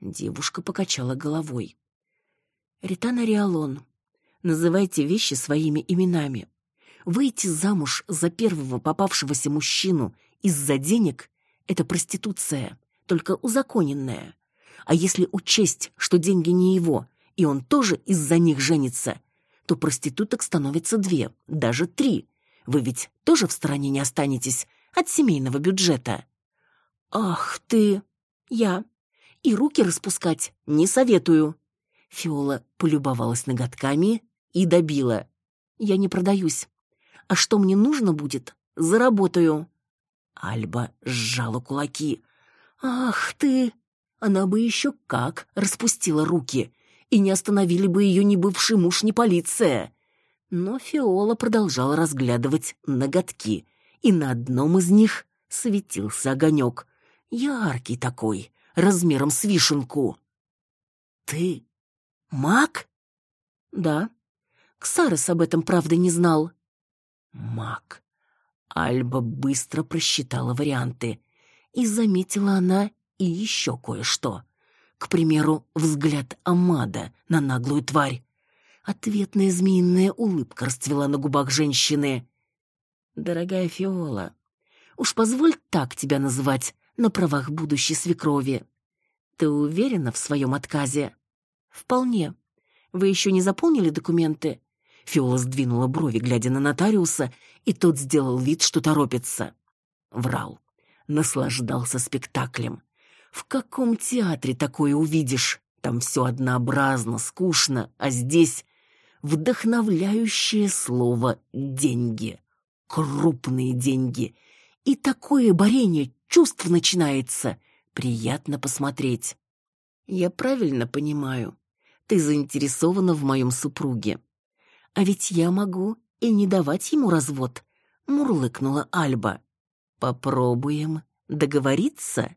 Девушка покачала головой. Ритана Риалон, называйте вещи своими именами. Выйти замуж за первого попавшегося мужчину из-за денег — это проституция, только узаконенная. А если учесть, что деньги не его, и он тоже из-за них женится, то проституток становится две, даже три. Вы ведь тоже в стороне не останетесь от семейного бюджета. Ах ты! Я. И руки распускать не советую. Фиола полюбовалась ноготками и добила. Я не продаюсь. А что мне нужно будет, заработаю. Альба сжала кулаки. Ах ты! Она бы еще как распустила руки, и не остановили бы ее ни бывший муж, ни полиция. Но Фиола продолжала разглядывать ноготки, и на одном из них светился огонек. Яркий такой, размером с вишенку. «Ты маг?» «Да». Ксарес об этом, правда, не знал. «Маг». Альба быстро просчитала варианты. И заметила она и еще кое-что. К примеру, взгляд Амада на наглую тварь. Ответная змеиная улыбка расцвела на губах женщины. «Дорогая Фиола, уж позволь так тебя называть на правах будущей свекрови. Ты уверена в своем отказе?» «Вполне. Вы еще не заполнили документы?» Фиола сдвинула брови, глядя на нотариуса, и тот сделал вид, что торопится. Врал. Наслаждался спектаклем. В каком театре такое увидишь? Там все однообразно, скучно, а здесь вдохновляющее слово «деньги». Крупные деньги. И такое борение чувств начинается. Приятно посмотреть. Я правильно понимаю? Ты заинтересована в моем супруге. А ведь я могу и не давать ему развод, мурлыкнула Альба. Попробуем договориться?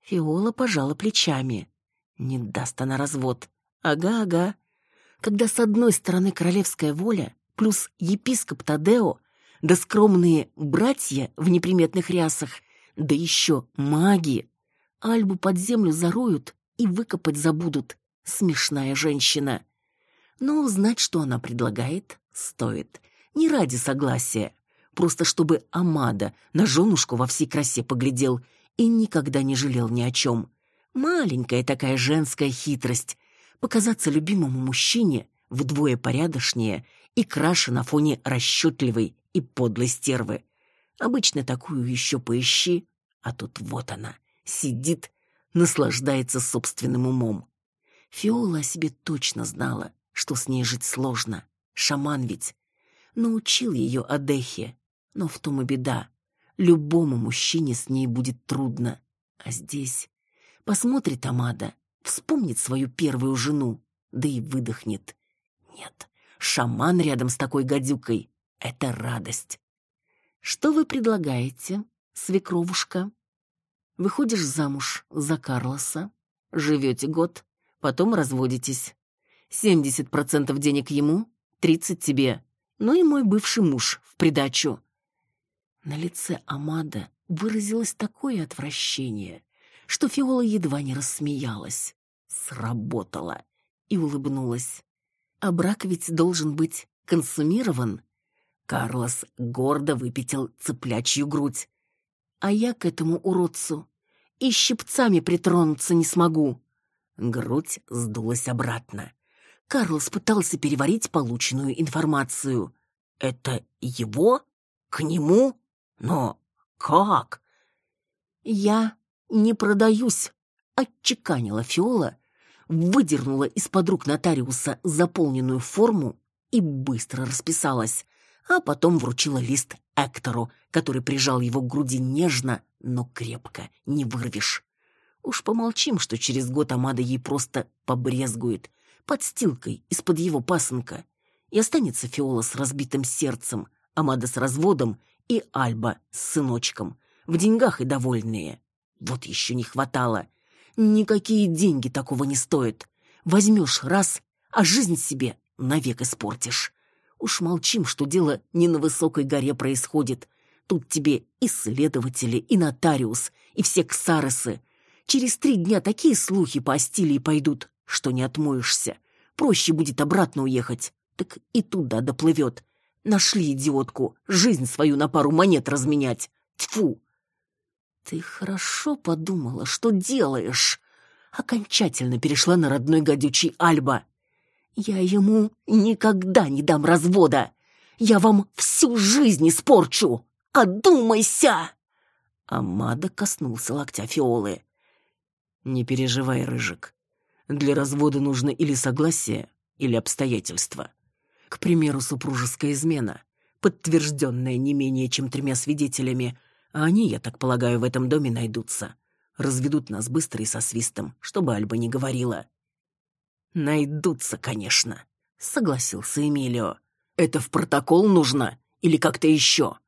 Фиола пожала плечами. Не даст она развод. Ага, ага когда с одной стороны королевская воля, плюс епископ Тадео, да скромные братья в неприметных рясах, да еще маги, Альбу под землю зароют и выкопать забудут. Смешная женщина. Но узнать, что она предлагает, стоит. Не ради согласия, просто чтобы Амада на женушку во всей красе поглядел и никогда не жалел ни о чем. Маленькая такая женская хитрость, показаться любимому мужчине вдвое порядочнее и краше на фоне расчетливой и подлой стервы. Обычно такую еще поищи, а тут вот она, сидит, наслаждается собственным умом. Фиола о себе точно знала, что с ней жить сложно. Шаман ведь научил ее Адехе, но в том и беда. Любому мужчине с ней будет трудно. А здесь посмотрит Амада вспомнит свою первую жену, да и выдохнет. Нет, шаман рядом с такой гадюкой — это радость. Что вы предлагаете, свекровушка? Выходишь замуж за Карлоса, живете год, потом разводитесь. 70% денег ему, 30 тебе, ну и мой бывший муж в придачу. На лице Амада выразилось такое отвращение, что Фиола едва не рассмеялась. Сработало. И улыбнулась. А брак ведь должен быть консумирован. Карлос гордо выпятил цыплячью грудь. А я к этому уродцу и щипцами притронуться не смогу. Грудь сдулась обратно. Карлос пытался переварить полученную информацию. Это его? К нему? Но как? Я не продаюсь, отчеканила Фиола, выдернула из-под рук нотариуса заполненную форму и быстро расписалась, а потом вручила лист Эктору, который прижал его к груди нежно, но крепко, не вырвешь. Уж помолчим, что через год Амада ей просто побрезгует, подстилкой из-под его пасынка, и останется Фиола с разбитым сердцем, Амада с разводом и Альба с сыночком, в деньгах и довольные. Вот еще не хватало. Никакие деньги такого не стоят. Возьмешь раз, а жизнь себе навек испортишь. Уж молчим, что дело не на высокой горе происходит. Тут тебе и следователи, и нотариус, и все ксаресы. Через три дня такие слухи по Астилии пойдут, что не отмоешься. Проще будет обратно уехать. Так и туда доплывет. Нашли идиотку, жизнь свою на пару монет разменять. Тьфу! «Ты хорошо подумала, что делаешь?» Окончательно перешла на родной гадючий Альба. Я ему никогда не дам развода. Я вам всю жизнь испорчу. Одумайся!» Амада коснулся локтя Фиолы. «Не переживай, Рыжик. Для развода нужно или согласие, или обстоятельства. К примеру, супружеская измена, подтвержденная не менее чем тремя свидетелями, а они, я так полагаю, в этом доме найдутся. Разведут нас быстро и со свистом, чтобы Альба не говорила. «Найдутся, конечно», — согласился Эмилио. «Это в протокол нужно или как-то еще?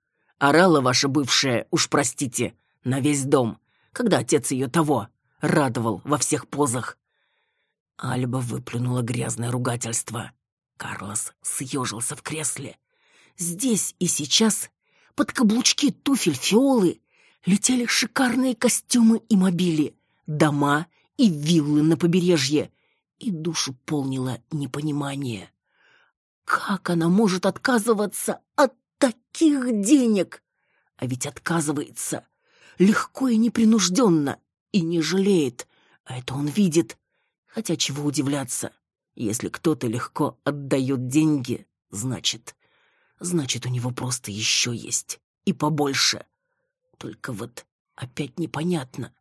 Орала ваша бывшая, уж простите, на весь дом, когда отец ее того радовал во всех позах». Альба выплюнула грязное ругательство. Карлос съежился в кресле. Здесь и сейчас, под каблучки туфель Фиолы, летели шикарные костюмы и мобили, дома и виллы на побережье, и душу полнило непонимание. Как она может отказываться от таких денег? А ведь отказывается легко и непринужденно, и не жалеет, а это он видит. Хотя чего удивляться, если кто-то легко отдает деньги, значит, значит, у него просто еще есть, и побольше. Только вот опять непонятно,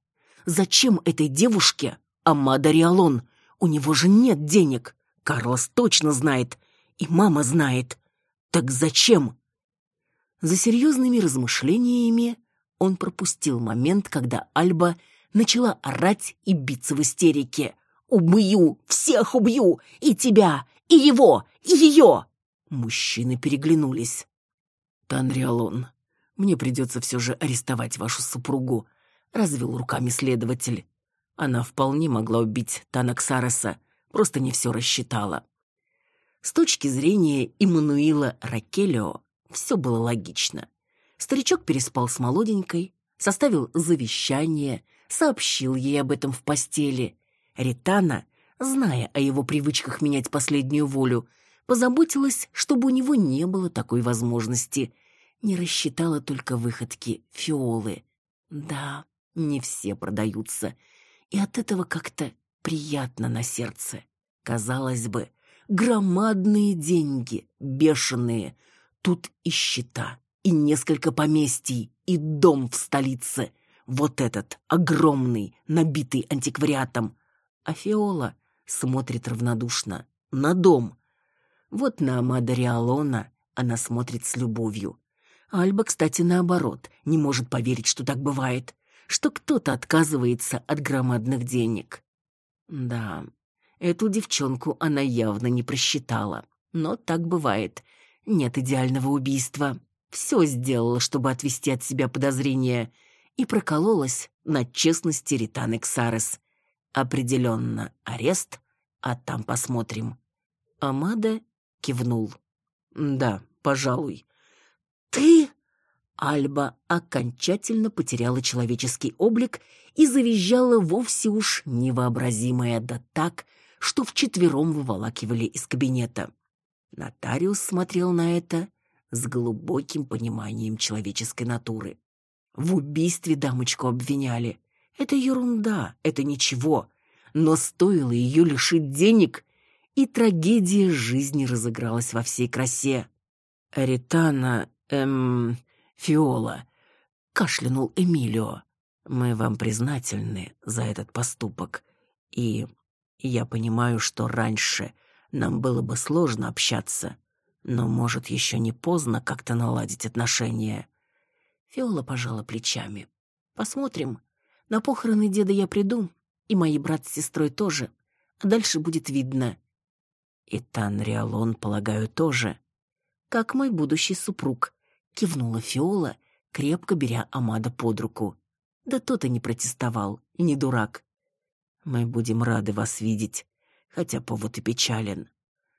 зачем этой девушке Амада Риалон? У него же нет денег. Карлос точно знает, и мама знает. Так зачем? За серьезными размышлениями он пропустил момент, когда Альба начала орать и биться в истерике. «Убью! Всех убью! И тебя, и его, и ее!» Мужчины переглянулись. «Танриалон, мне придется все же арестовать вашу супругу», — развел руками следователь. Она вполне могла убить Танаксареса, просто не все рассчитала. С точки зрения Иммануила Ракелио все было логично. Старичок переспал с молоденькой, составил завещание, сообщил ей об этом в постели. Ритана, зная о его привычках менять последнюю волю, позаботилась, чтобы у него не было такой возможности. Не рассчитала только выходки Фиолы. Да, не все продаются. И от этого как-то приятно на сердце. Казалось бы, громадные деньги, бешеные. Тут и счета, и несколько поместий, и дом в столице. Вот этот, огромный, набитый антиквариатом. А Фиола смотрит равнодушно. На дом. Вот на Амада Риалона она смотрит с любовью. Альба, кстати, наоборот, не может поверить, что так бывает, что кто-то отказывается от громадных денег. Да, эту девчонку она явно не просчитала. Но так бывает. Нет идеального убийства. Все сделала, чтобы отвести от себя подозрения, и прокололась на честности Ританы Ксарес. Определенно арест, а там посмотрим. Амада кивнул. Да, пожалуй. Ты? Альба окончательно потеряла человеческий облик и завизжала вовсе уж невообразимая, да так, что вчетвером выволакивали из кабинета. Нотариус смотрел на это с глубоким пониманием человеческой натуры. В убийстве дамочку обвиняли. Это ерунда, это ничего. Но стоило ее лишить денег, и трагедия жизни разыгралась во всей красе. Ритана, эм, Фиола, кашлянул Эмилио. Мы вам признательны за этот поступок. И я понимаю, что раньше нам было бы сложно общаться, но, может, еще не поздно как-то наладить отношения. Фиола пожала плечами. Посмотрим. На похороны деда я приду, и мои брат с сестрой тоже. А дальше будет видно. И Танриалон, полагаю, тоже. Как мой будущий супруг, кивнула Фиола, крепко беря Амада под руку. Да тот и не протестовал, не дурак. Мы будем рады вас видеть, хотя повод и печален.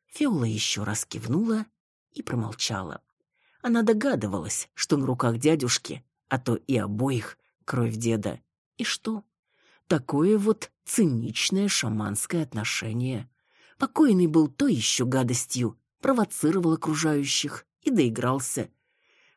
Фиола еще раз кивнула и промолчала. Она догадывалась, что на руках дядюшки, а то и обоих, кровь деда. И что? Такое вот циничное шаманское отношение. Покойный был то еще гадостью, провоцировал окружающих и доигрался.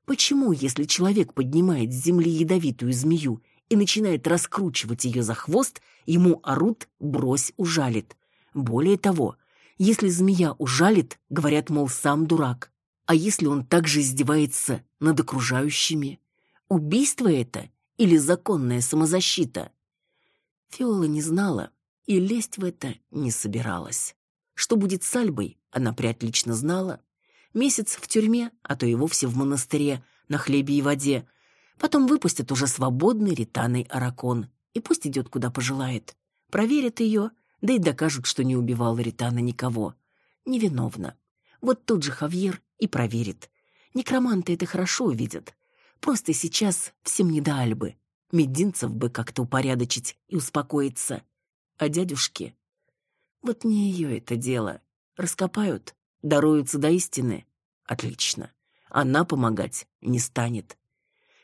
Почему, если человек поднимает с земли ядовитую змею и начинает раскручивать ее за хвост, ему орут «брось, ужалит»? Более того, Если змея ужалит, говорят, мол, сам дурак. А если он также издевается над окружающими? Убийство это или законная самозащита? Фиола не знала и лезть в это не собиралась. Что будет с Альбой, она приотлично знала. Месяц в тюрьме, а то и вовсе в монастыре, на хлебе и воде. Потом выпустят уже свободный ританый аракон. И пусть идет, куда пожелает. Проверят ее, да и докажут, что не убивала Ритана никого. Невиновна. Вот тут же Хавьер и проверит. Некроманты это хорошо увидят. Просто сейчас всем не до Альбы. Мединцев бы как-то упорядочить и успокоиться. А дядюшки? Вот не ее это дело. Раскопают, даруются до истины. Отлично. Она помогать не станет.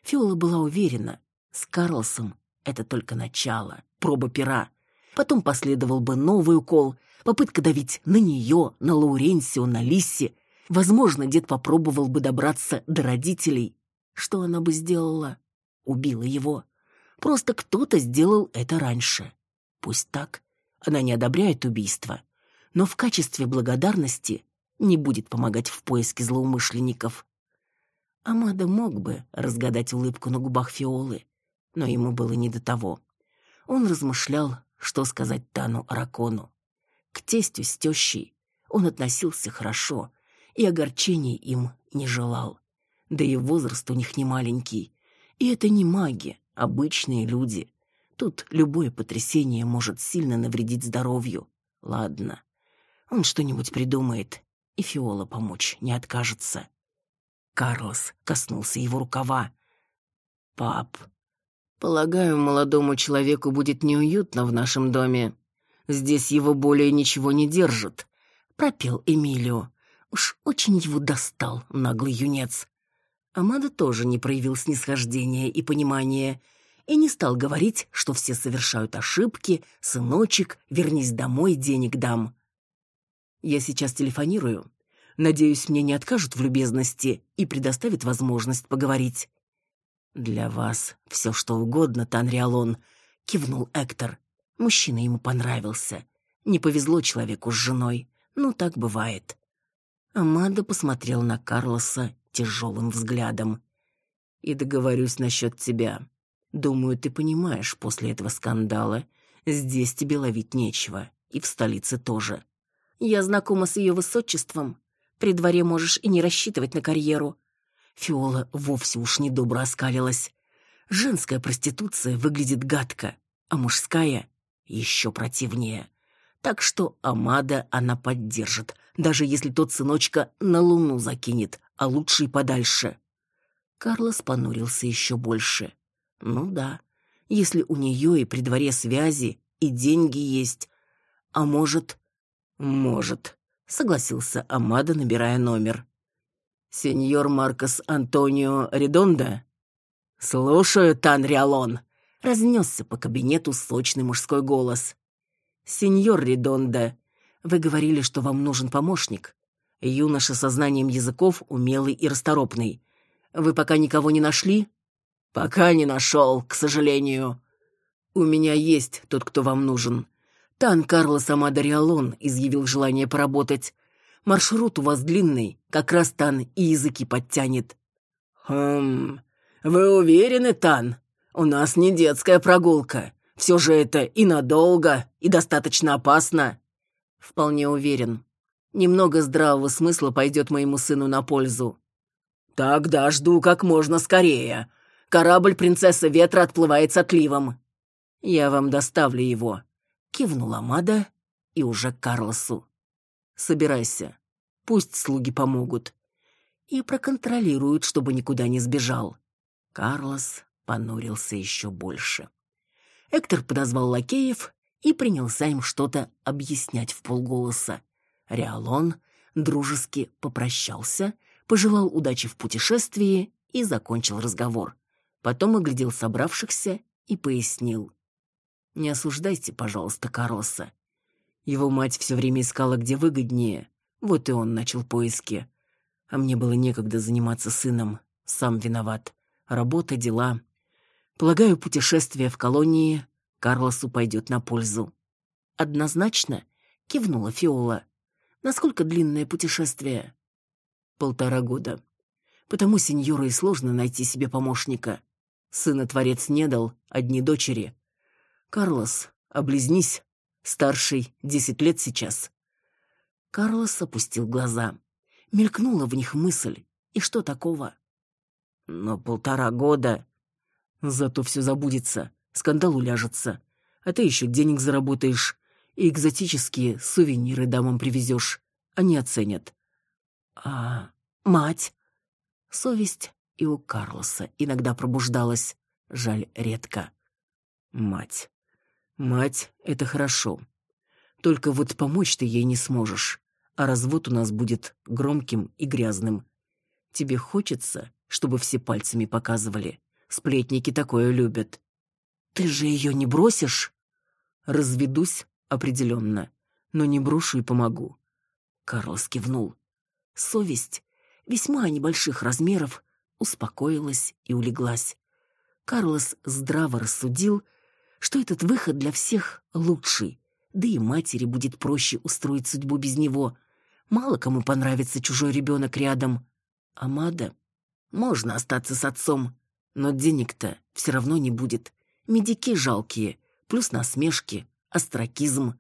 Фиола была уверена, с Карлсом это только начало, проба пера. Потом последовал бы новый укол, попытка давить на нее, на Лауренсио, на Лисси. Возможно, дед попробовал бы добраться до родителей. Что она бы сделала? Убила его. Просто кто-то сделал это раньше. Пусть так. Она не одобряет убийство, но в качестве благодарности не будет помогать в поиске злоумышленников. Амада мог бы разгадать улыбку на губах Фиолы, но ему было не до того. Он размышлял, что сказать Тану Аракону. К тестю с тещей он относился хорошо и огорчений им не желал. Да и возраст у них не маленький. И это не маги, обычные люди. Тут любое потрясение может сильно навредить здоровью. Ладно, он что-нибудь придумает, и Фиола помочь не откажется. Карлос коснулся его рукава. «Пап, полагаю, молодому человеку будет неуютно в нашем доме. Здесь его более ничего не держит», — пропел Эмилио. Уж очень его достал наглый юнец. Амада тоже не проявил снисхождения и понимания и не стал говорить, что все совершают ошибки, сыночек, вернись домой, денег дам. Я сейчас телефонирую. Надеюсь, мне не откажут в любезности и предоставят возможность поговорить. Для вас все что угодно, Танриалон, кивнул Эктор. Мужчина ему понравился. Не повезло человеку с женой. Ну так бывает. Амада посмотрел на Карлоса тяжелым взглядом. «И договорюсь насчет тебя. Думаю, ты понимаешь, после этого скандала здесь тебе ловить нечего, и в столице тоже. Я знакома с ее высочеством. При дворе можешь и не рассчитывать на карьеру». Фиола вовсе уж недобро оскалилась. Женская проституция выглядит гадко, а мужская еще противнее. Так что Амада она поддержит, даже если тот сыночка на луну закинет, а лучше и подальше. Карлос понурился еще больше. Ну да, если у нее и при дворе связи, и деньги есть. А может... Может, согласился Амада, набирая номер. Сеньор Маркос Антонио Редонда? Слушаю, Танриалон. Разнесся по кабинету сочный мужской голос. Сеньор Редонда, вы говорили, что вам нужен помощник. Юноша со знанием языков, умелый и расторопный. Вы пока никого не нашли? Пока не нашел, к сожалению. У меня есть тот, кто вам нужен. Тан Карлос Амадариалон изъявил желание поработать. Маршрут у вас длинный, как раз Тан и языки подтянет. Хм, вы уверены, Тан? У нас не детская прогулка. Все же это и надолго, и достаточно опасно. Вполне уверен. Немного здравого смысла пойдет моему сыну на пользу. Тогда жду как можно скорее. Корабль «Принцесса Ветра» отплывает с отливом. Я вам доставлю его. Кивнула Мада и уже Карлосу. Собирайся. Пусть слуги помогут. И проконтролируют, чтобы никуда не сбежал. Карлос понурился еще больше. Эктор подозвал лакеев и принялся им что-то объяснять в полголоса. Реалон дружески попрощался, пожелал удачи в путешествии и закончил разговор. Потом оглядел собравшихся и пояснил. «Не осуждайте, пожалуйста, Карлоса. Его мать все время искала, где выгоднее. Вот и он начал поиски. А мне было некогда заниматься сыном. Сам виноват. Работа, дела. Полагаю, путешествие в колонии Карлосу пойдет на пользу. Однозначно, кивнула Фиола. Насколько длинное путешествие? Полтора года. Потому сеньору и сложно найти себе помощника. Сына творец не дал, одни дочери. Карлос, облизнись. Старший, десять лет сейчас. Карлос опустил глаза. Мелькнула в них мысль. И что такого? Но полтора года... Зато все забудется, скандал уляжется. А ты еще денег заработаешь и экзотические сувениры дамам привезешь. Они оценят. А мать? Совесть и у Карлоса иногда пробуждалась. Жаль, редко. Мать. Мать — это хорошо. Только вот помочь ты ей не сможешь, а развод у нас будет громким и грязным. Тебе хочется, чтобы все пальцами показывали? Сплетники такое любят. Ты же ее не бросишь? Разведусь определенно, но не брошу и помогу. Карлос кивнул. Совесть, весьма небольших размеров, успокоилась и улеглась. Карлос здраво рассудил, что этот выход для всех лучший, да и матери будет проще устроить судьбу без него. Мало кому понравится чужой ребенок рядом. Амада? Можно остаться с отцом, но денег-то все равно не будет. Медики жалкие, плюс насмешки, остракизм.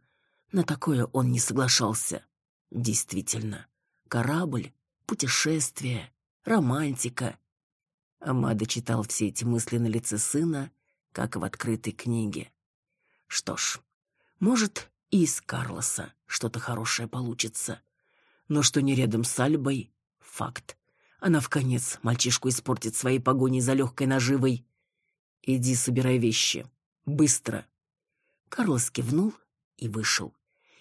На такое он не соглашался. Действительно, корабль, путешествие, романтика. Амада читал все эти мысли на лице сына, как в открытой книге. Что ж, может, и из Карлоса что-то хорошее получится. Но что не рядом с Альбой — факт. Она в конец мальчишку испортит своей погоней за легкой наживой. Иди собирай вещи. Быстро. Карлос кивнул и вышел.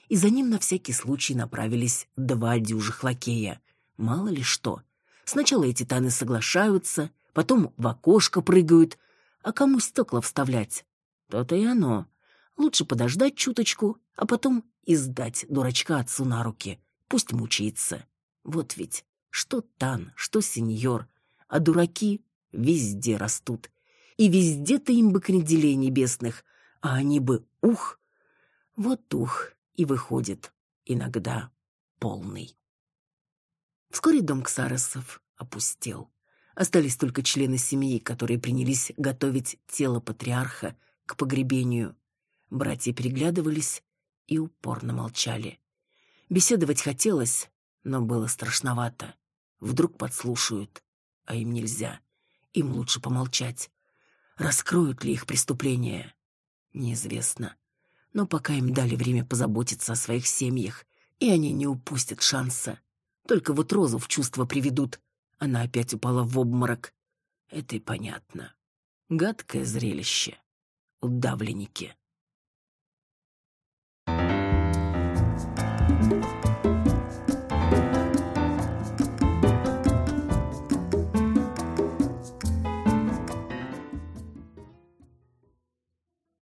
И за ним на всякий случай направились два дюжих лакея. Мало ли что. Сначала эти таны соглашаются, потом в окошко прыгают. А кому стекла вставлять? То-то и оно. Лучше подождать чуточку, а потом и сдать дурачка отцу на руки. Пусть мучается. Вот ведь что Тан, что сеньор, а дураки везде растут. И везде-то им бы кренделей небесных, а они бы ух. Вот ух и выходит иногда полный. Вскоре дом Ксаросов опустел. Остались только члены семьи, которые принялись готовить тело патриарха к погребению. Братья переглядывались и упорно молчали. Беседовать хотелось, но было страшновато. Вдруг подслушают, а им нельзя. Им лучше помолчать. Раскроют ли их преступления? Неизвестно. Но пока им дали время позаботиться о своих семьях, и они не упустят шанса. Только вот Розу в чувство приведут. Она опять упала в обморок. Это и понятно. Гадкое зрелище. Удавленники.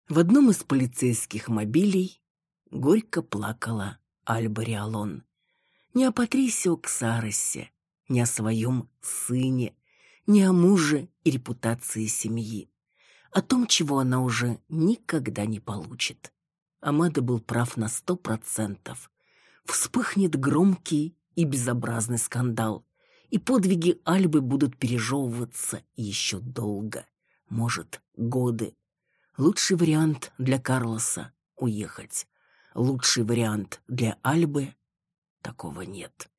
В одном из полицейских мобилей горько плакала Альба Риалон. Не о Патрисио Ксаросе, не о своем сыне, не о муже и репутации семьи. О том, чего она уже никогда не получит. Амада был прав на сто процентов. Вспыхнет громкий и безобразный скандал, и подвиги Альбы будут пережевываться еще долго, может, годы. Лучший вариант для Карлоса — уехать. Лучший вариант для Альбы — такого нет.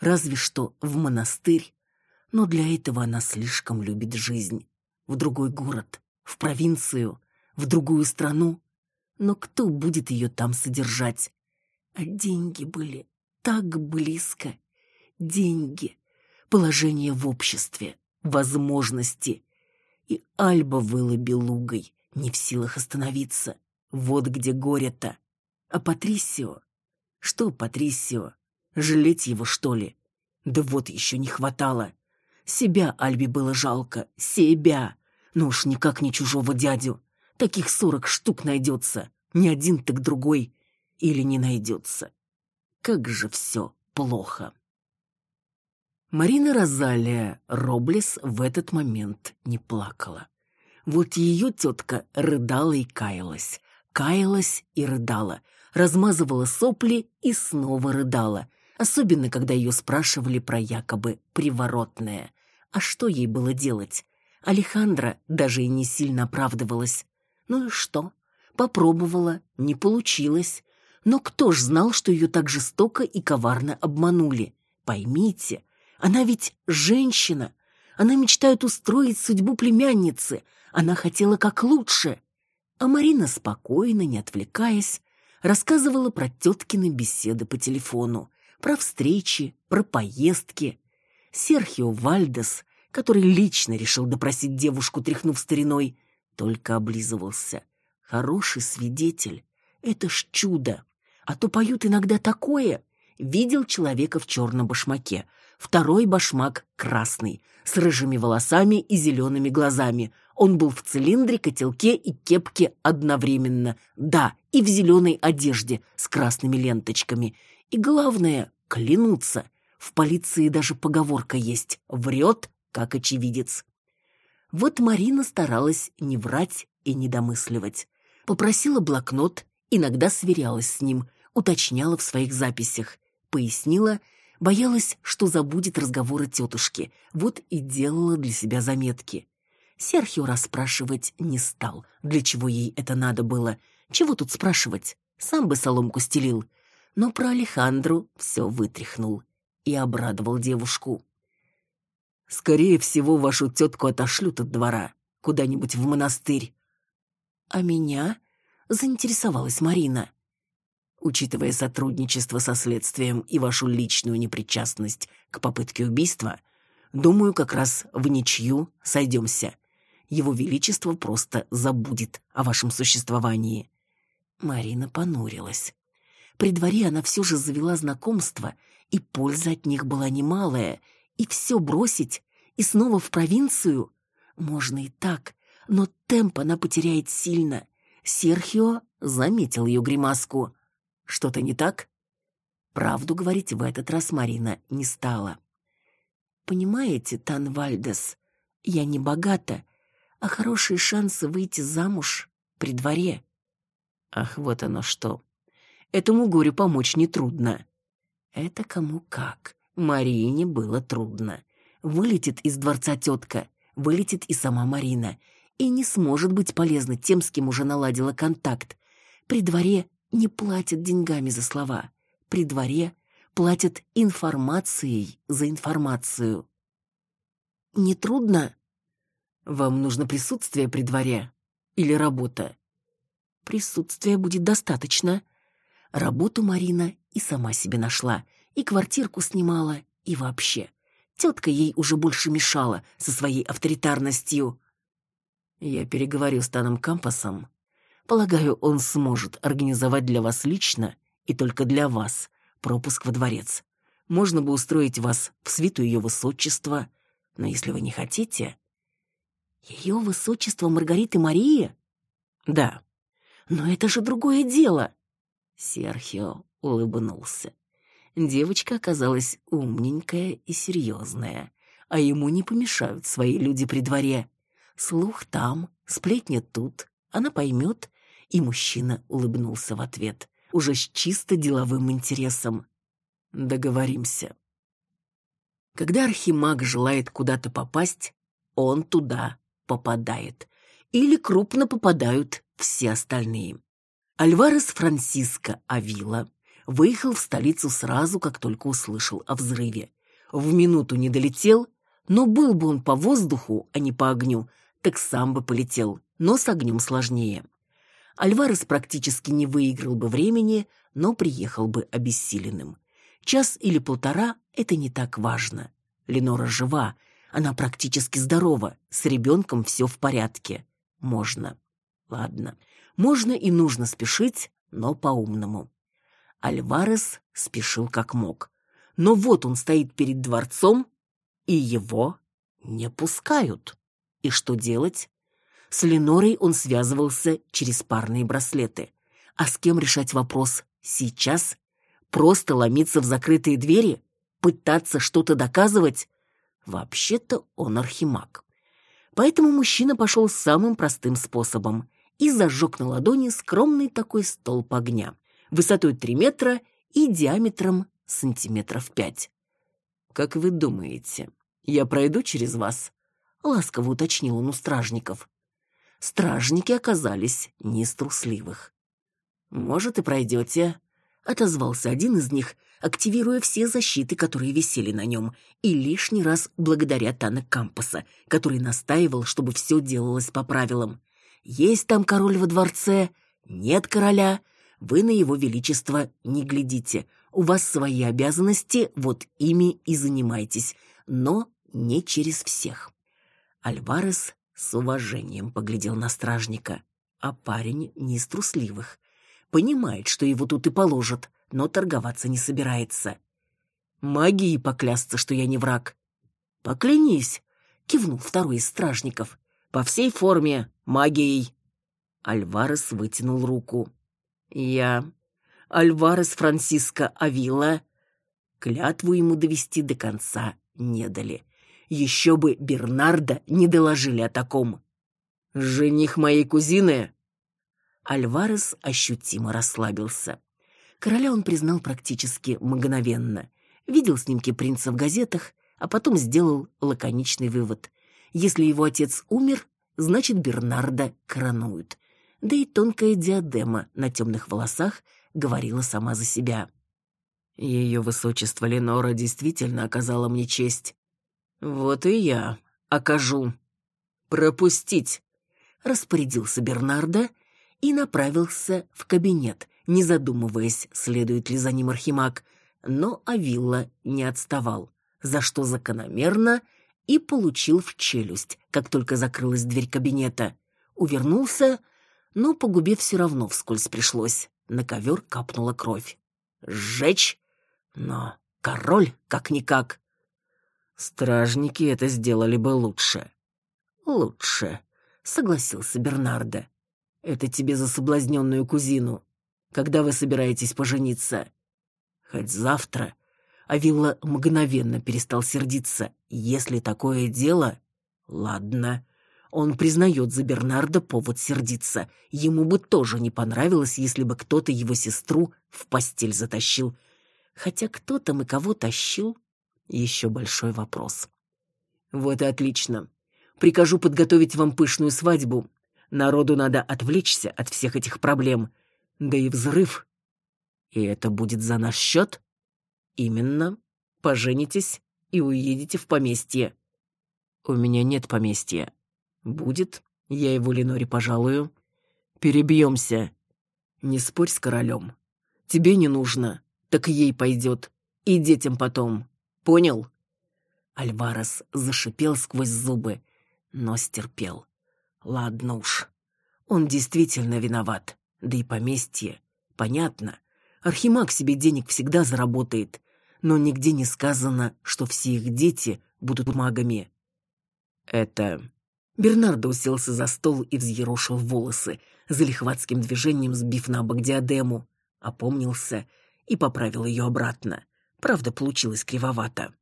Разве что в монастырь, но для этого она слишком любит жизнь. В другой город, в провинцию, в другую страну. Но кто будет ее там содержать? А деньги были так близко. Деньги, положение в обществе, возможности. И Альба выла белугой, не в силах остановиться. Вот где горе-то. А Патрисио? Что Патрисио? Жалеть его, что ли? Да вот еще не хватало. Себя Альбе было жалко. Себя. Ну уж никак не чужого дядю. Таких сорок штук найдется. Не один, так другой. Или не найдется. Как же все плохо. Марина Розалия Роблес в этот момент не плакала. Вот ее тетка рыдала и каялась, каялась и рыдала, размазывала сопли и снова рыдала, особенно когда ее спрашивали про якобы приворотное. А что ей было делать? Алехандра даже и не сильно оправдывалась. Ну и что? Попробовала, не получилось. Но кто ж знал, что ее так жестоко и коварно обманули? Поймите, она ведь женщина. Она мечтает устроить судьбу племянницы. Она хотела как лучше. А Марина спокойно, не отвлекаясь, рассказывала про теткины беседы по телефону, про встречи, про поездки. Серхио Вальдес, который лично решил допросить девушку, тряхнув стариной, только облизывался. Хороший свидетель. Это ж чудо. А то поют иногда такое. Видел человека в черном башмаке. Второй башмак красный, с рыжими волосами и зелеными глазами. Он был в цилиндре, котелке и кепке одновременно. Да, и в зеленой одежде с красными ленточками. И главное, клянуться. В полиции даже поговорка есть «врет, как очевидец». Вот Марина старалась не врать и не домысливать. Попросила блокнот, иногда сверялась с ним, уточняла в своих записях, пояснила, боялась, что забудет разговоры тетушки, вот и делала для себя заметки. Серхио расспрашивать не стал, для чего ей это надо было. Чего тут спрашивать? Сам бы соломку стелил. Но про Алехандру все вытряхнул и обрадовал девушку. «Скорее всего, вашу тетку отошлют от двора, куда-нибудь в монастырь». «А меня?» — заинтересовалась Марина. «Учитывая сотрудничество со следствием и вашу личную непричастность к попытке убийства, думаю, как раз в ничью сойдемся его величество просто забудет о вашем существовании. Марина понурилась. При дворе она все же завела знакомство, и польза от них была немалая, и все бросить, и снова в провинцию. Можно и так, но темп она потеряет сильно. Серхио заметил ее гримаску. Что-то не так? Правду говорить в этот раз Марина не стала. Понимаете, Тан Вальдес, я не богата, а хорошие шансы выйти замуж при дворе. Ах, вот оно что. Этому горю помочь нетрудно. Это кому как. Марине было трудно. Вылетит из дворца тетка, вылетит и сама Марина, и не сможет быть полезна тем, с кем уже наладила контакт. При дворе не платят деньгами за слова. При дворе платят информацией за информацию. Нетрудно вам нужно присутствие при дворе или работа? Присутствия будет достаточно. Работу Марина и сама себе нашла, и квартирку снимала, и вообще. Тетка ей уже больше мешала со своей авторитарностью. Я переговорю с Таном Кампасом. Полагаю, он сможет организовать для вас лично и только для вас пропуск во дворец. Можно бы устроить вас в свиту ее высочества, но если вы не хотите, ее высочество Маргариты Мария? Да. Но это же другое дело. Серхио улыбнулся. Девочка оказалась умненькая и серьезная, а ему не помешают свои люди при дворе. Слух там, сплетня тут, она поймет, и мужчина улыбнулся в ответ, уже с чисто деловым интересом. Договоримся. Когда архимаг желает куда-то попасть, он туда попадает. Или крупно попадают все остальные. Альварес Франсиско Авила выехал в столицу сразу, как только услышал о взрыве. В минуту не долетел, но был бы он по воздуху, а не по огню, так сам бы полетел, но с огнем сложнее. Альварес практически не выиграл бы времени, но приехал бы обессиленным. Час или полтора – это не так важно. Ленора жива, она практически здорова, с ребенком все в порядке. Можно. Ладно. Можно и нужно спешить, но по-умному. Альварес спешил как мог. Но вот он стоит перед дворцом, и его не пускают. И что делать? С Ленорой он связывался через парные браслеты. А с кем решать вопрос сейчас? Просто ломиться в закрытые двери? Пытаться что-то доказывать? Вообще-то он архимаг. Поэтому мужчина пошел самым простым способом и зажег на ладони скромный такой столб огня, высотой 3 метра и диаметром сантиметров пять. «Как вы думаете, я пройду через вас?» — ласково уточнил он у стражников. Стражники оказались не из. «Может, и пройдете», — отозвался один из них, активируя все защиты, которые висели на нем, и лишний раз благодаря Тана Кампаса, который настаивал, чтобы все делалось по правилам. «Есть там король во дворце? Нет короля? Вы на его величество не глядите. У вас свои обязанности, вот ими и занимайтесь, но не через всех». Альварес с уважением поглядел на стражника, а парень не из трусливых. Понимает, что его тут и положат, но торговаться не собирается. Магией поклясться, что я не враг. Поклянись, кивнул второй из стражников. По всей форме, магией. Альварес вытянул руку. Я, Альварес Франциско Авила, клятву ему довести до конца не дали. Еще бы Бернарда не доложили о таком. Жених моей кузины. Альварес ощутимо расслабился. Короля он признал практически мгновенно. Видел снимки принца в газетах, а потом сделал лаконичный вывод. Если его отец умер, значит Бернарда коронуют. Да и тонкая диадема на темных волосах говорила сама за себя. Ее высочество Ленора действительно оказала мне честь. Вот и я окажу. Пропустить, распорядился Бернардо и направился в кабинет, не задумываясь, следует ли за ним архимаг, но Авилла не отставал, за что закономерно и получил в челюсть, как только закрылась дверь кабинета. Увернулся, но по губе все равно вскользь пришлось. На ковер капнула кровь. Сжечь? Но король как-никак. Стражники это сделали бы лучше. Лучше, согласился Бернардо. Это тебе за соблазненную кузину. Когда вы собираетесь пожениться? Хоть завтра. А Вилла мгновенно перестал сердиться. Если такое дело... Ладно. Он признает за Бернарда повод сердиться. Ему бы тоже не понравилось, если бы кто-то его сестру в постель затащил. Хотя кто там и кого тащил, еще большой вопрос. Вот и отлично. Прикажу подготовить вам пышную свадьбу. Народу надо отвлечься от всех этих проблем. Да и взрыв. И это будет за наш счет? Именно. Поженитесь и уедете в поместье. У меня нет поместья. Будет. Я его Леноре пожалую. Перебьемся. Не спорь с королем. Тебе не нужно, так ей пойдет. И детям потом. Понял?» Альварес зашипел сквозь зубы, но стерпел. «Ладно уж. Он действительно виноват. Да и поместье. Понятно. Архимаг себе денег всегда заработает, но нигде не сказано, что все их дети будут магами. Это... Бернардо уселся за стол и взъерошил волосы, залихватским движением сбив на бок диадему, опомнился и поправил ее обратно. Правда, получилось кривовато.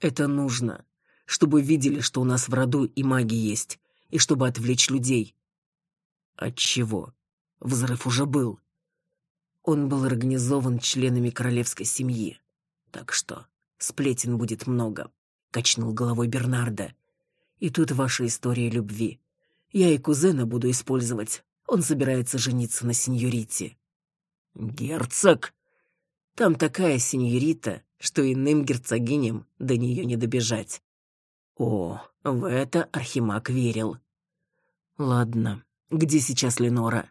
Это нужно, чтобы видели, что у нас в роду и маги есть, и чтобы отвлечь людей. От чего? Взрыв уже был. Он был организован членами королевской семьи. Так что сплетен будет много, качнул головой Бернардо. И тут ваша история любви. Я и кузена буду использовать. Он собирается жениться на сеньорите. Герцог, там такая сеньорита, что иным герцогиням до нее не добежать. О, в это Архимаг верил. Ладно, где сейчас Ленора?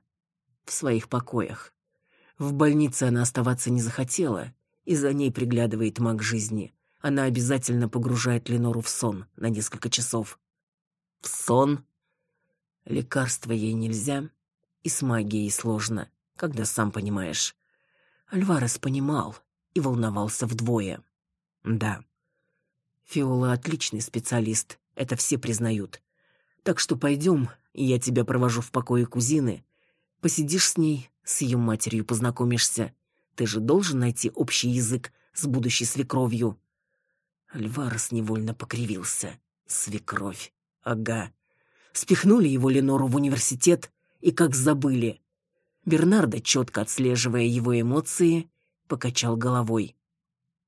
В своих покоях. В больнице она оставаться не захотела, и за ней приглядывает маг жизни. Она обязательно погружает Ленору в сон на несколько часов. В сон? Лекарства ей нельзя, и с магией сложно, когда сам понимаешь. Альварес понимал и волновался вдвое. Да. Фиола отличный специалист, это все признают. Так что пойдем, и я тебя провожу в покое кузины. Посидишь с ней, с ее матерью познакомишься. Ты же должен найти общий язык с будущей свекровью. Альварес невольно покривился. Свекровь. Ага. Спихнули его Ленору в университет и как забыли. Бернардо, четко отслеживая его эмоции, покачал головой.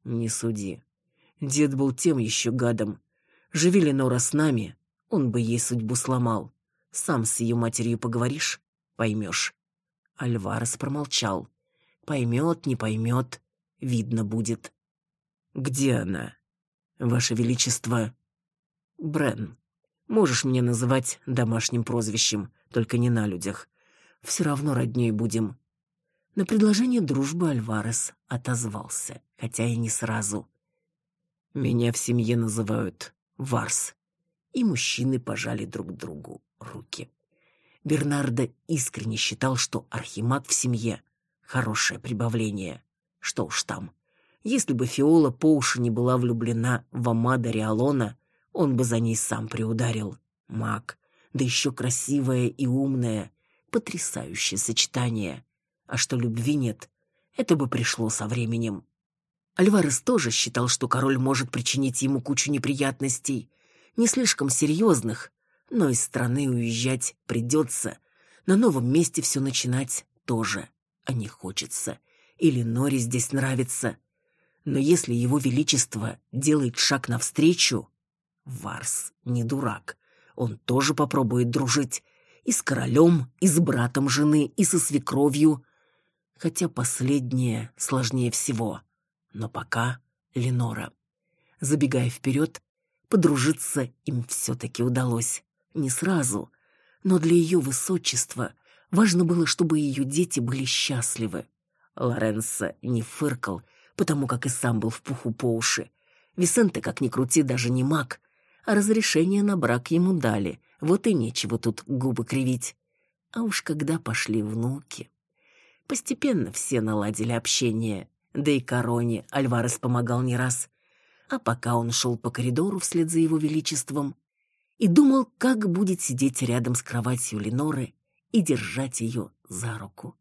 Не суди. Дед был тем еще гадом. Живи Ленора с нами, он бы ей судьбу сломал. Сам с ее матерью поговоришь, поймешь. Альварес промолчал. Поймет, не поймет, видно будет. Где она? Ваше Величество. Брен. Можешь меня называть домашним прозвищем, только не на людях. Все равно родней будем. На предложение дружбы Альварес отозвался, хотя и не сразу. Меня в семье называют Варс. И мужчины пожали друг другу руки. Бернардо искренне считал, что архимаг в семье хорошее прибавление. Что уж там. Если бы Фиола по уши не была влюблена в Амада Риалона, он бы за ней сам приударил. Маг, да еще красивая и умная, потрясающее сочетание. А что любви нет, это бы пришло со временем. Альварес тоже считал, что король может причинить ему кучу неприятностей, не слишком серьезных, но из страны уезжать придется. На новом месте все начинать тоже, а не хочется. Или Нори здесь нравится. Но если его величество делает шаг навстречу, Варс не дурак. Он тоже попробует дружить и с королем, и с братом жены, и со свекровью. Хотя последнее сложнее всего. Но пока Ленора. Забегая вперед, подружиться им все-таки удалось. Не сразу, но для ее высочества важно было, чтобы ее дети были счастливы. Лоренцо не фыркал, потому как и сам был в пуху по уши. Висенте, как ни крути, даже не маг, а разрешение на брак ему дали, вот и нечего тут губы кривить. А уж когда пошли внуки... Постепенно все наладили общение, да и Короне Альварес помогал не раз. А пока он шел по коридору вслед за его величеством, и думал, как будет сидеть рядом с кроватью Леноры и держать ее за руку.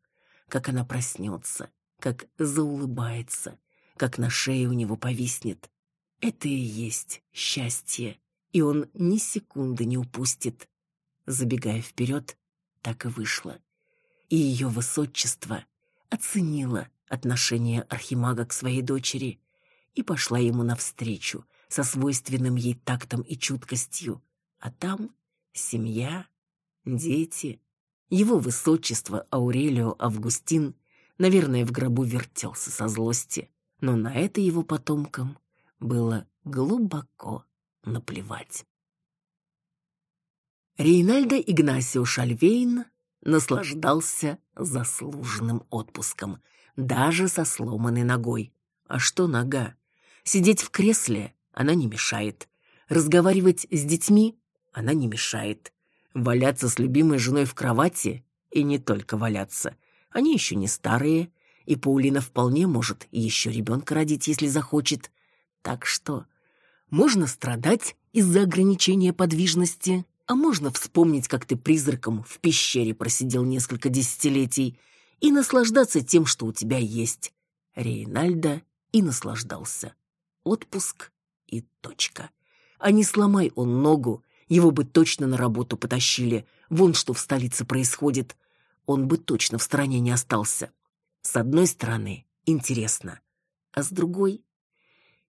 Как она проснется, как заулыбается, как на шее у него повиснет. Это и есть счастье, и он ни секунды не упустит. Забегая вперед, так и вышло. И ее высочество оценило отношение архимага к своей дочери и пошла ему навстречу со свойственным ей тактом и чуткостью, а там семья, дети. Его высочество Аурелио Августин, наверное, в гробу вертелся со злости, но на это его потомкам было глубоко наплевать. Рейнальдо Игнасио Шальвейн наслаждался заслуженным отпуском, даже со сломанной ногой. А что нога? Сидеть в кресле она не мешает. Разговаривать с детьми она не мешает. Валяться с любимой женой в кровати и не только валяться. Они еще не старые, и Паулина вполне может еще ребенка родить, если захочет. Так что можно страдать из-за ограничения подвижности, а можно вспомнить, как ты призраком в пещере просидел несколько десятилетий и наслаждаться тем, что у тебя есть. Рейнальдо и наслаждался. Отпуск и точка. А не сломай он ногу, его бы точно на работу потащили. Вон что в столице происходит. Он бы точно в стране не остался. С одной стороны, интересно. А с другой,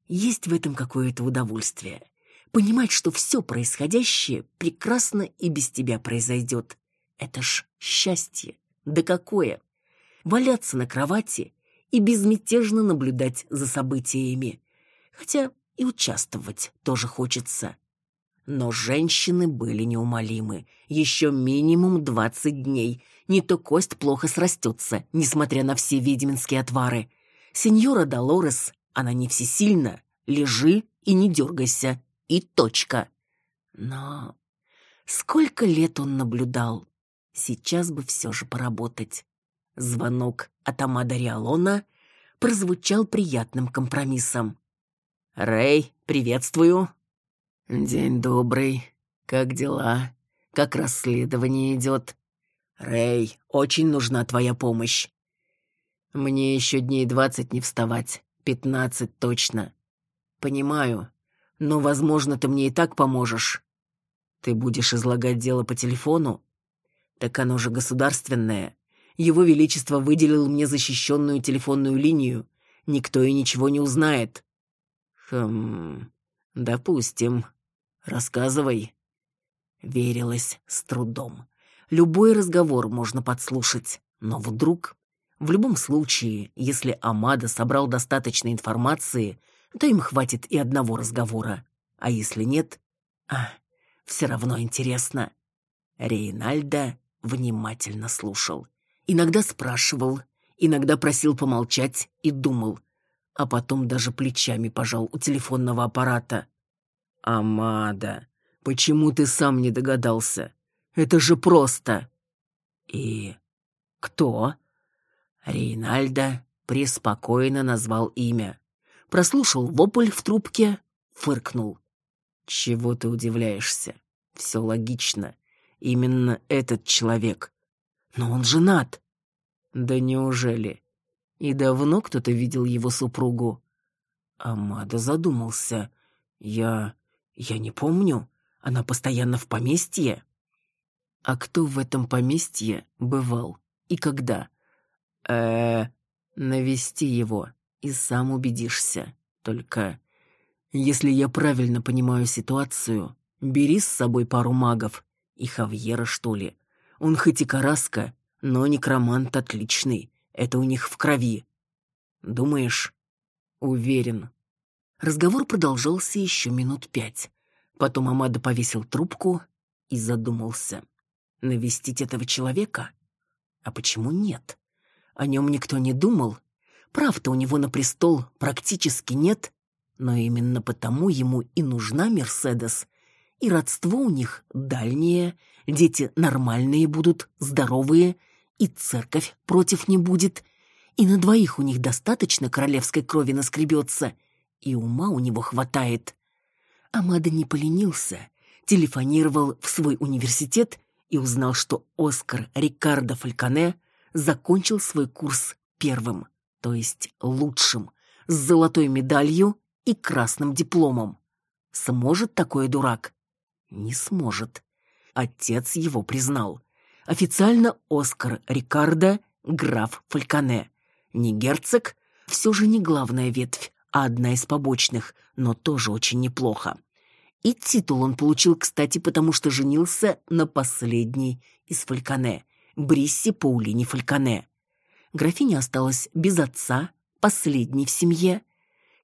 есть в этом какое-то удовольствие. Понимать, что все происходящее прекрасно и без тебя произойдет. Это ж счастье. Да какое! Валяться на кровати и безмятежно наблюдать за событиями. Хотя и участвовать тоже хочется. Но женщины были неумолимы. Еще минимум двадцать дней. Не то кость плохо срастется, несмотря на все ведьминские отвары. Сеньора Долорес, она не всесильна. Лежи и не дергайся. И точка. Но сколько лет он наблюдал. Сейчас бы все же поработать. Звонок от Амада Риалона прозвучал приятным компромиссом. «Рэй, приветствую!» «День добрый. Как дела? Как расследование идет?» «Рэй, очень нужна твоя помощь». «Мне еще дней двадцать не вставать. Пятнадцать точно». «Понимаю. Но, возможно, ты мне и так поможешь». «Ты будешь излагать дело по телефону?» «Так оно же государственное. Его Величество выделил мне защищенную телефонную линию. Никто и ничего не узнает. Хм, допустим. Рассказывай. Верилось с трудом. Любой разговор можно подслушать, но вдруг... В любом случае, если Амада собрал достаточно информации, то им хватит и одного разговора. А если нет... А, все равно интересно. Рейнальдо внимательно слушал. Иногда спрашивал, иногда просил помолчать и думал, а потом даже плечами пожал у телефонного аппарата. «Амада, почему ты сам не догадался? Это же просто!» «И кто?» Рейнальдо преспокойно назвал имя. Прослушал вопль в трубке, фыркнул. «Чего ты удивляешься? Все логично. Именно этот человек. Но он женат». «Да неужели? И давно кто-то видел его супругу?» Амада задумался. «Я... я не помню. Она постоянно в поместье?» «А кто в этом поместье бывал? И когда?» э навести его, и сам убедишься. Только, если я правильно понимаю ситуацию, бери с собой пару магов и Хавьера, что ли. Он хоть и караска, но некромант отличный. Это у них в крови. Думаешь? Уверен. Разговор продолжался еще минут пять. Потом Амада повесил трубку и задумался. Навестить этого человека? А почему нет? О нем никто не думал. Прав-то у него на престол практически нет, но именно потому ему и нужна Мерседес. И родство у них дальнее, дети нормальные будут, здоровые, и церковь против не будет, и на двоих у них достаточно королевской крови наскребется, и ума у него хватает. Амада не поленился, телефонировал в свой университет и узнал, что Оскар Рикардо Фальконе закончил свой курс первым, то есть лучшим, с золотой медалью и красным дипломом. Сможет такой дурак? Не сможет. Отец его признал. Официально Оскар Рикардо граф Фальконе. Не герцог, все же не главная ветвь, а одна из побочных, но тоже очень неплохо. И титул он получил, кстати, потому что женился на последней из Фальконе – Брисси Паулине Фальконе. Графиня осталась без отца, последней в семье.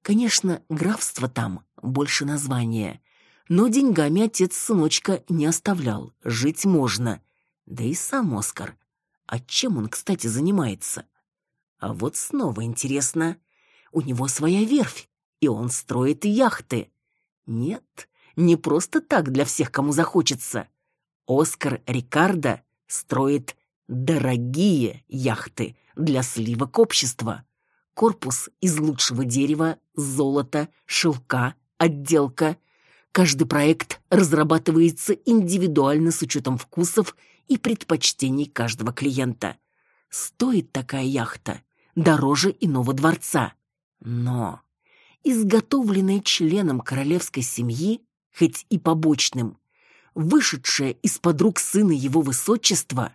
Конечно, графство там, больше названия. Но деньгами отец сыночка не оставлял, жить можно. Да и сам Оскар. А чем он, кстати, занимается? А вот снова интересно. У него своя верфь, и он строит яхты. Нет, не просто так для всех, кому захочется. Оскар Рикардо строит Дорогие яхты для сливок общества. Корпус из лучшего дерева, золота, шелка, отделка. Каждый проект разрабатывается индивидуально с учетом вкусов и предпочтений каждого клиента. Стоит такая яхта дороже иного дворца. Но изготовленная членом королевской семьи, хоть и побочным, вышедшая из-под рук сына его высочества,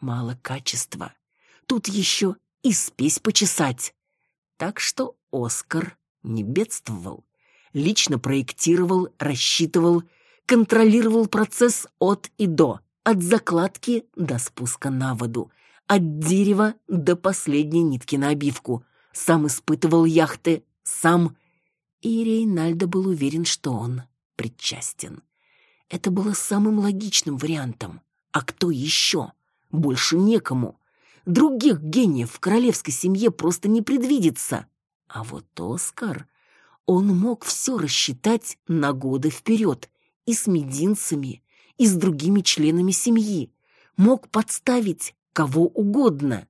мало качества. Тут еще и спесь почесать. Так что Оскар не бедствовал. Лично проектировал, рассчитывал, контролировал процесс от и до, от закладки до спуска на воду, от дерева до последней нитки на обивку. Сам испытывал яхты, сам... И Рейнальдо был уверен, что он причастен. Это было самым логичным вариантом. А кто еще? Больше некому. Других гениев в королевской семье просто не предвидится. А вот Оскар, он мог все рассчитать на годы вперед. И с мединцами, и с другими членами семьи. Мог подставить кого угодно.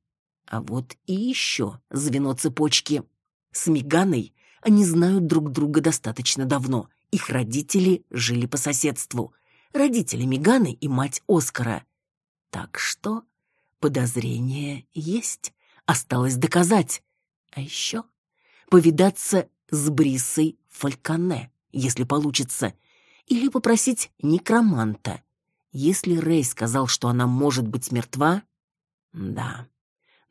А вот и еще звено цепочки. С Миганой они знают друг друга достаточно давно. Их родители жили по соседству. Родители Миганы и мать Оскара. Так что подозрение есть, осталось доказать. А еще повидаться с Брисой Фальконе, если получится, или попросить некроманта. Если Рэй сказал, что она может быть мертва, да,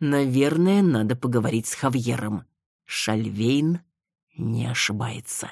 наверное, надо поговорить с Хавьером. Шальвейн не ошибается.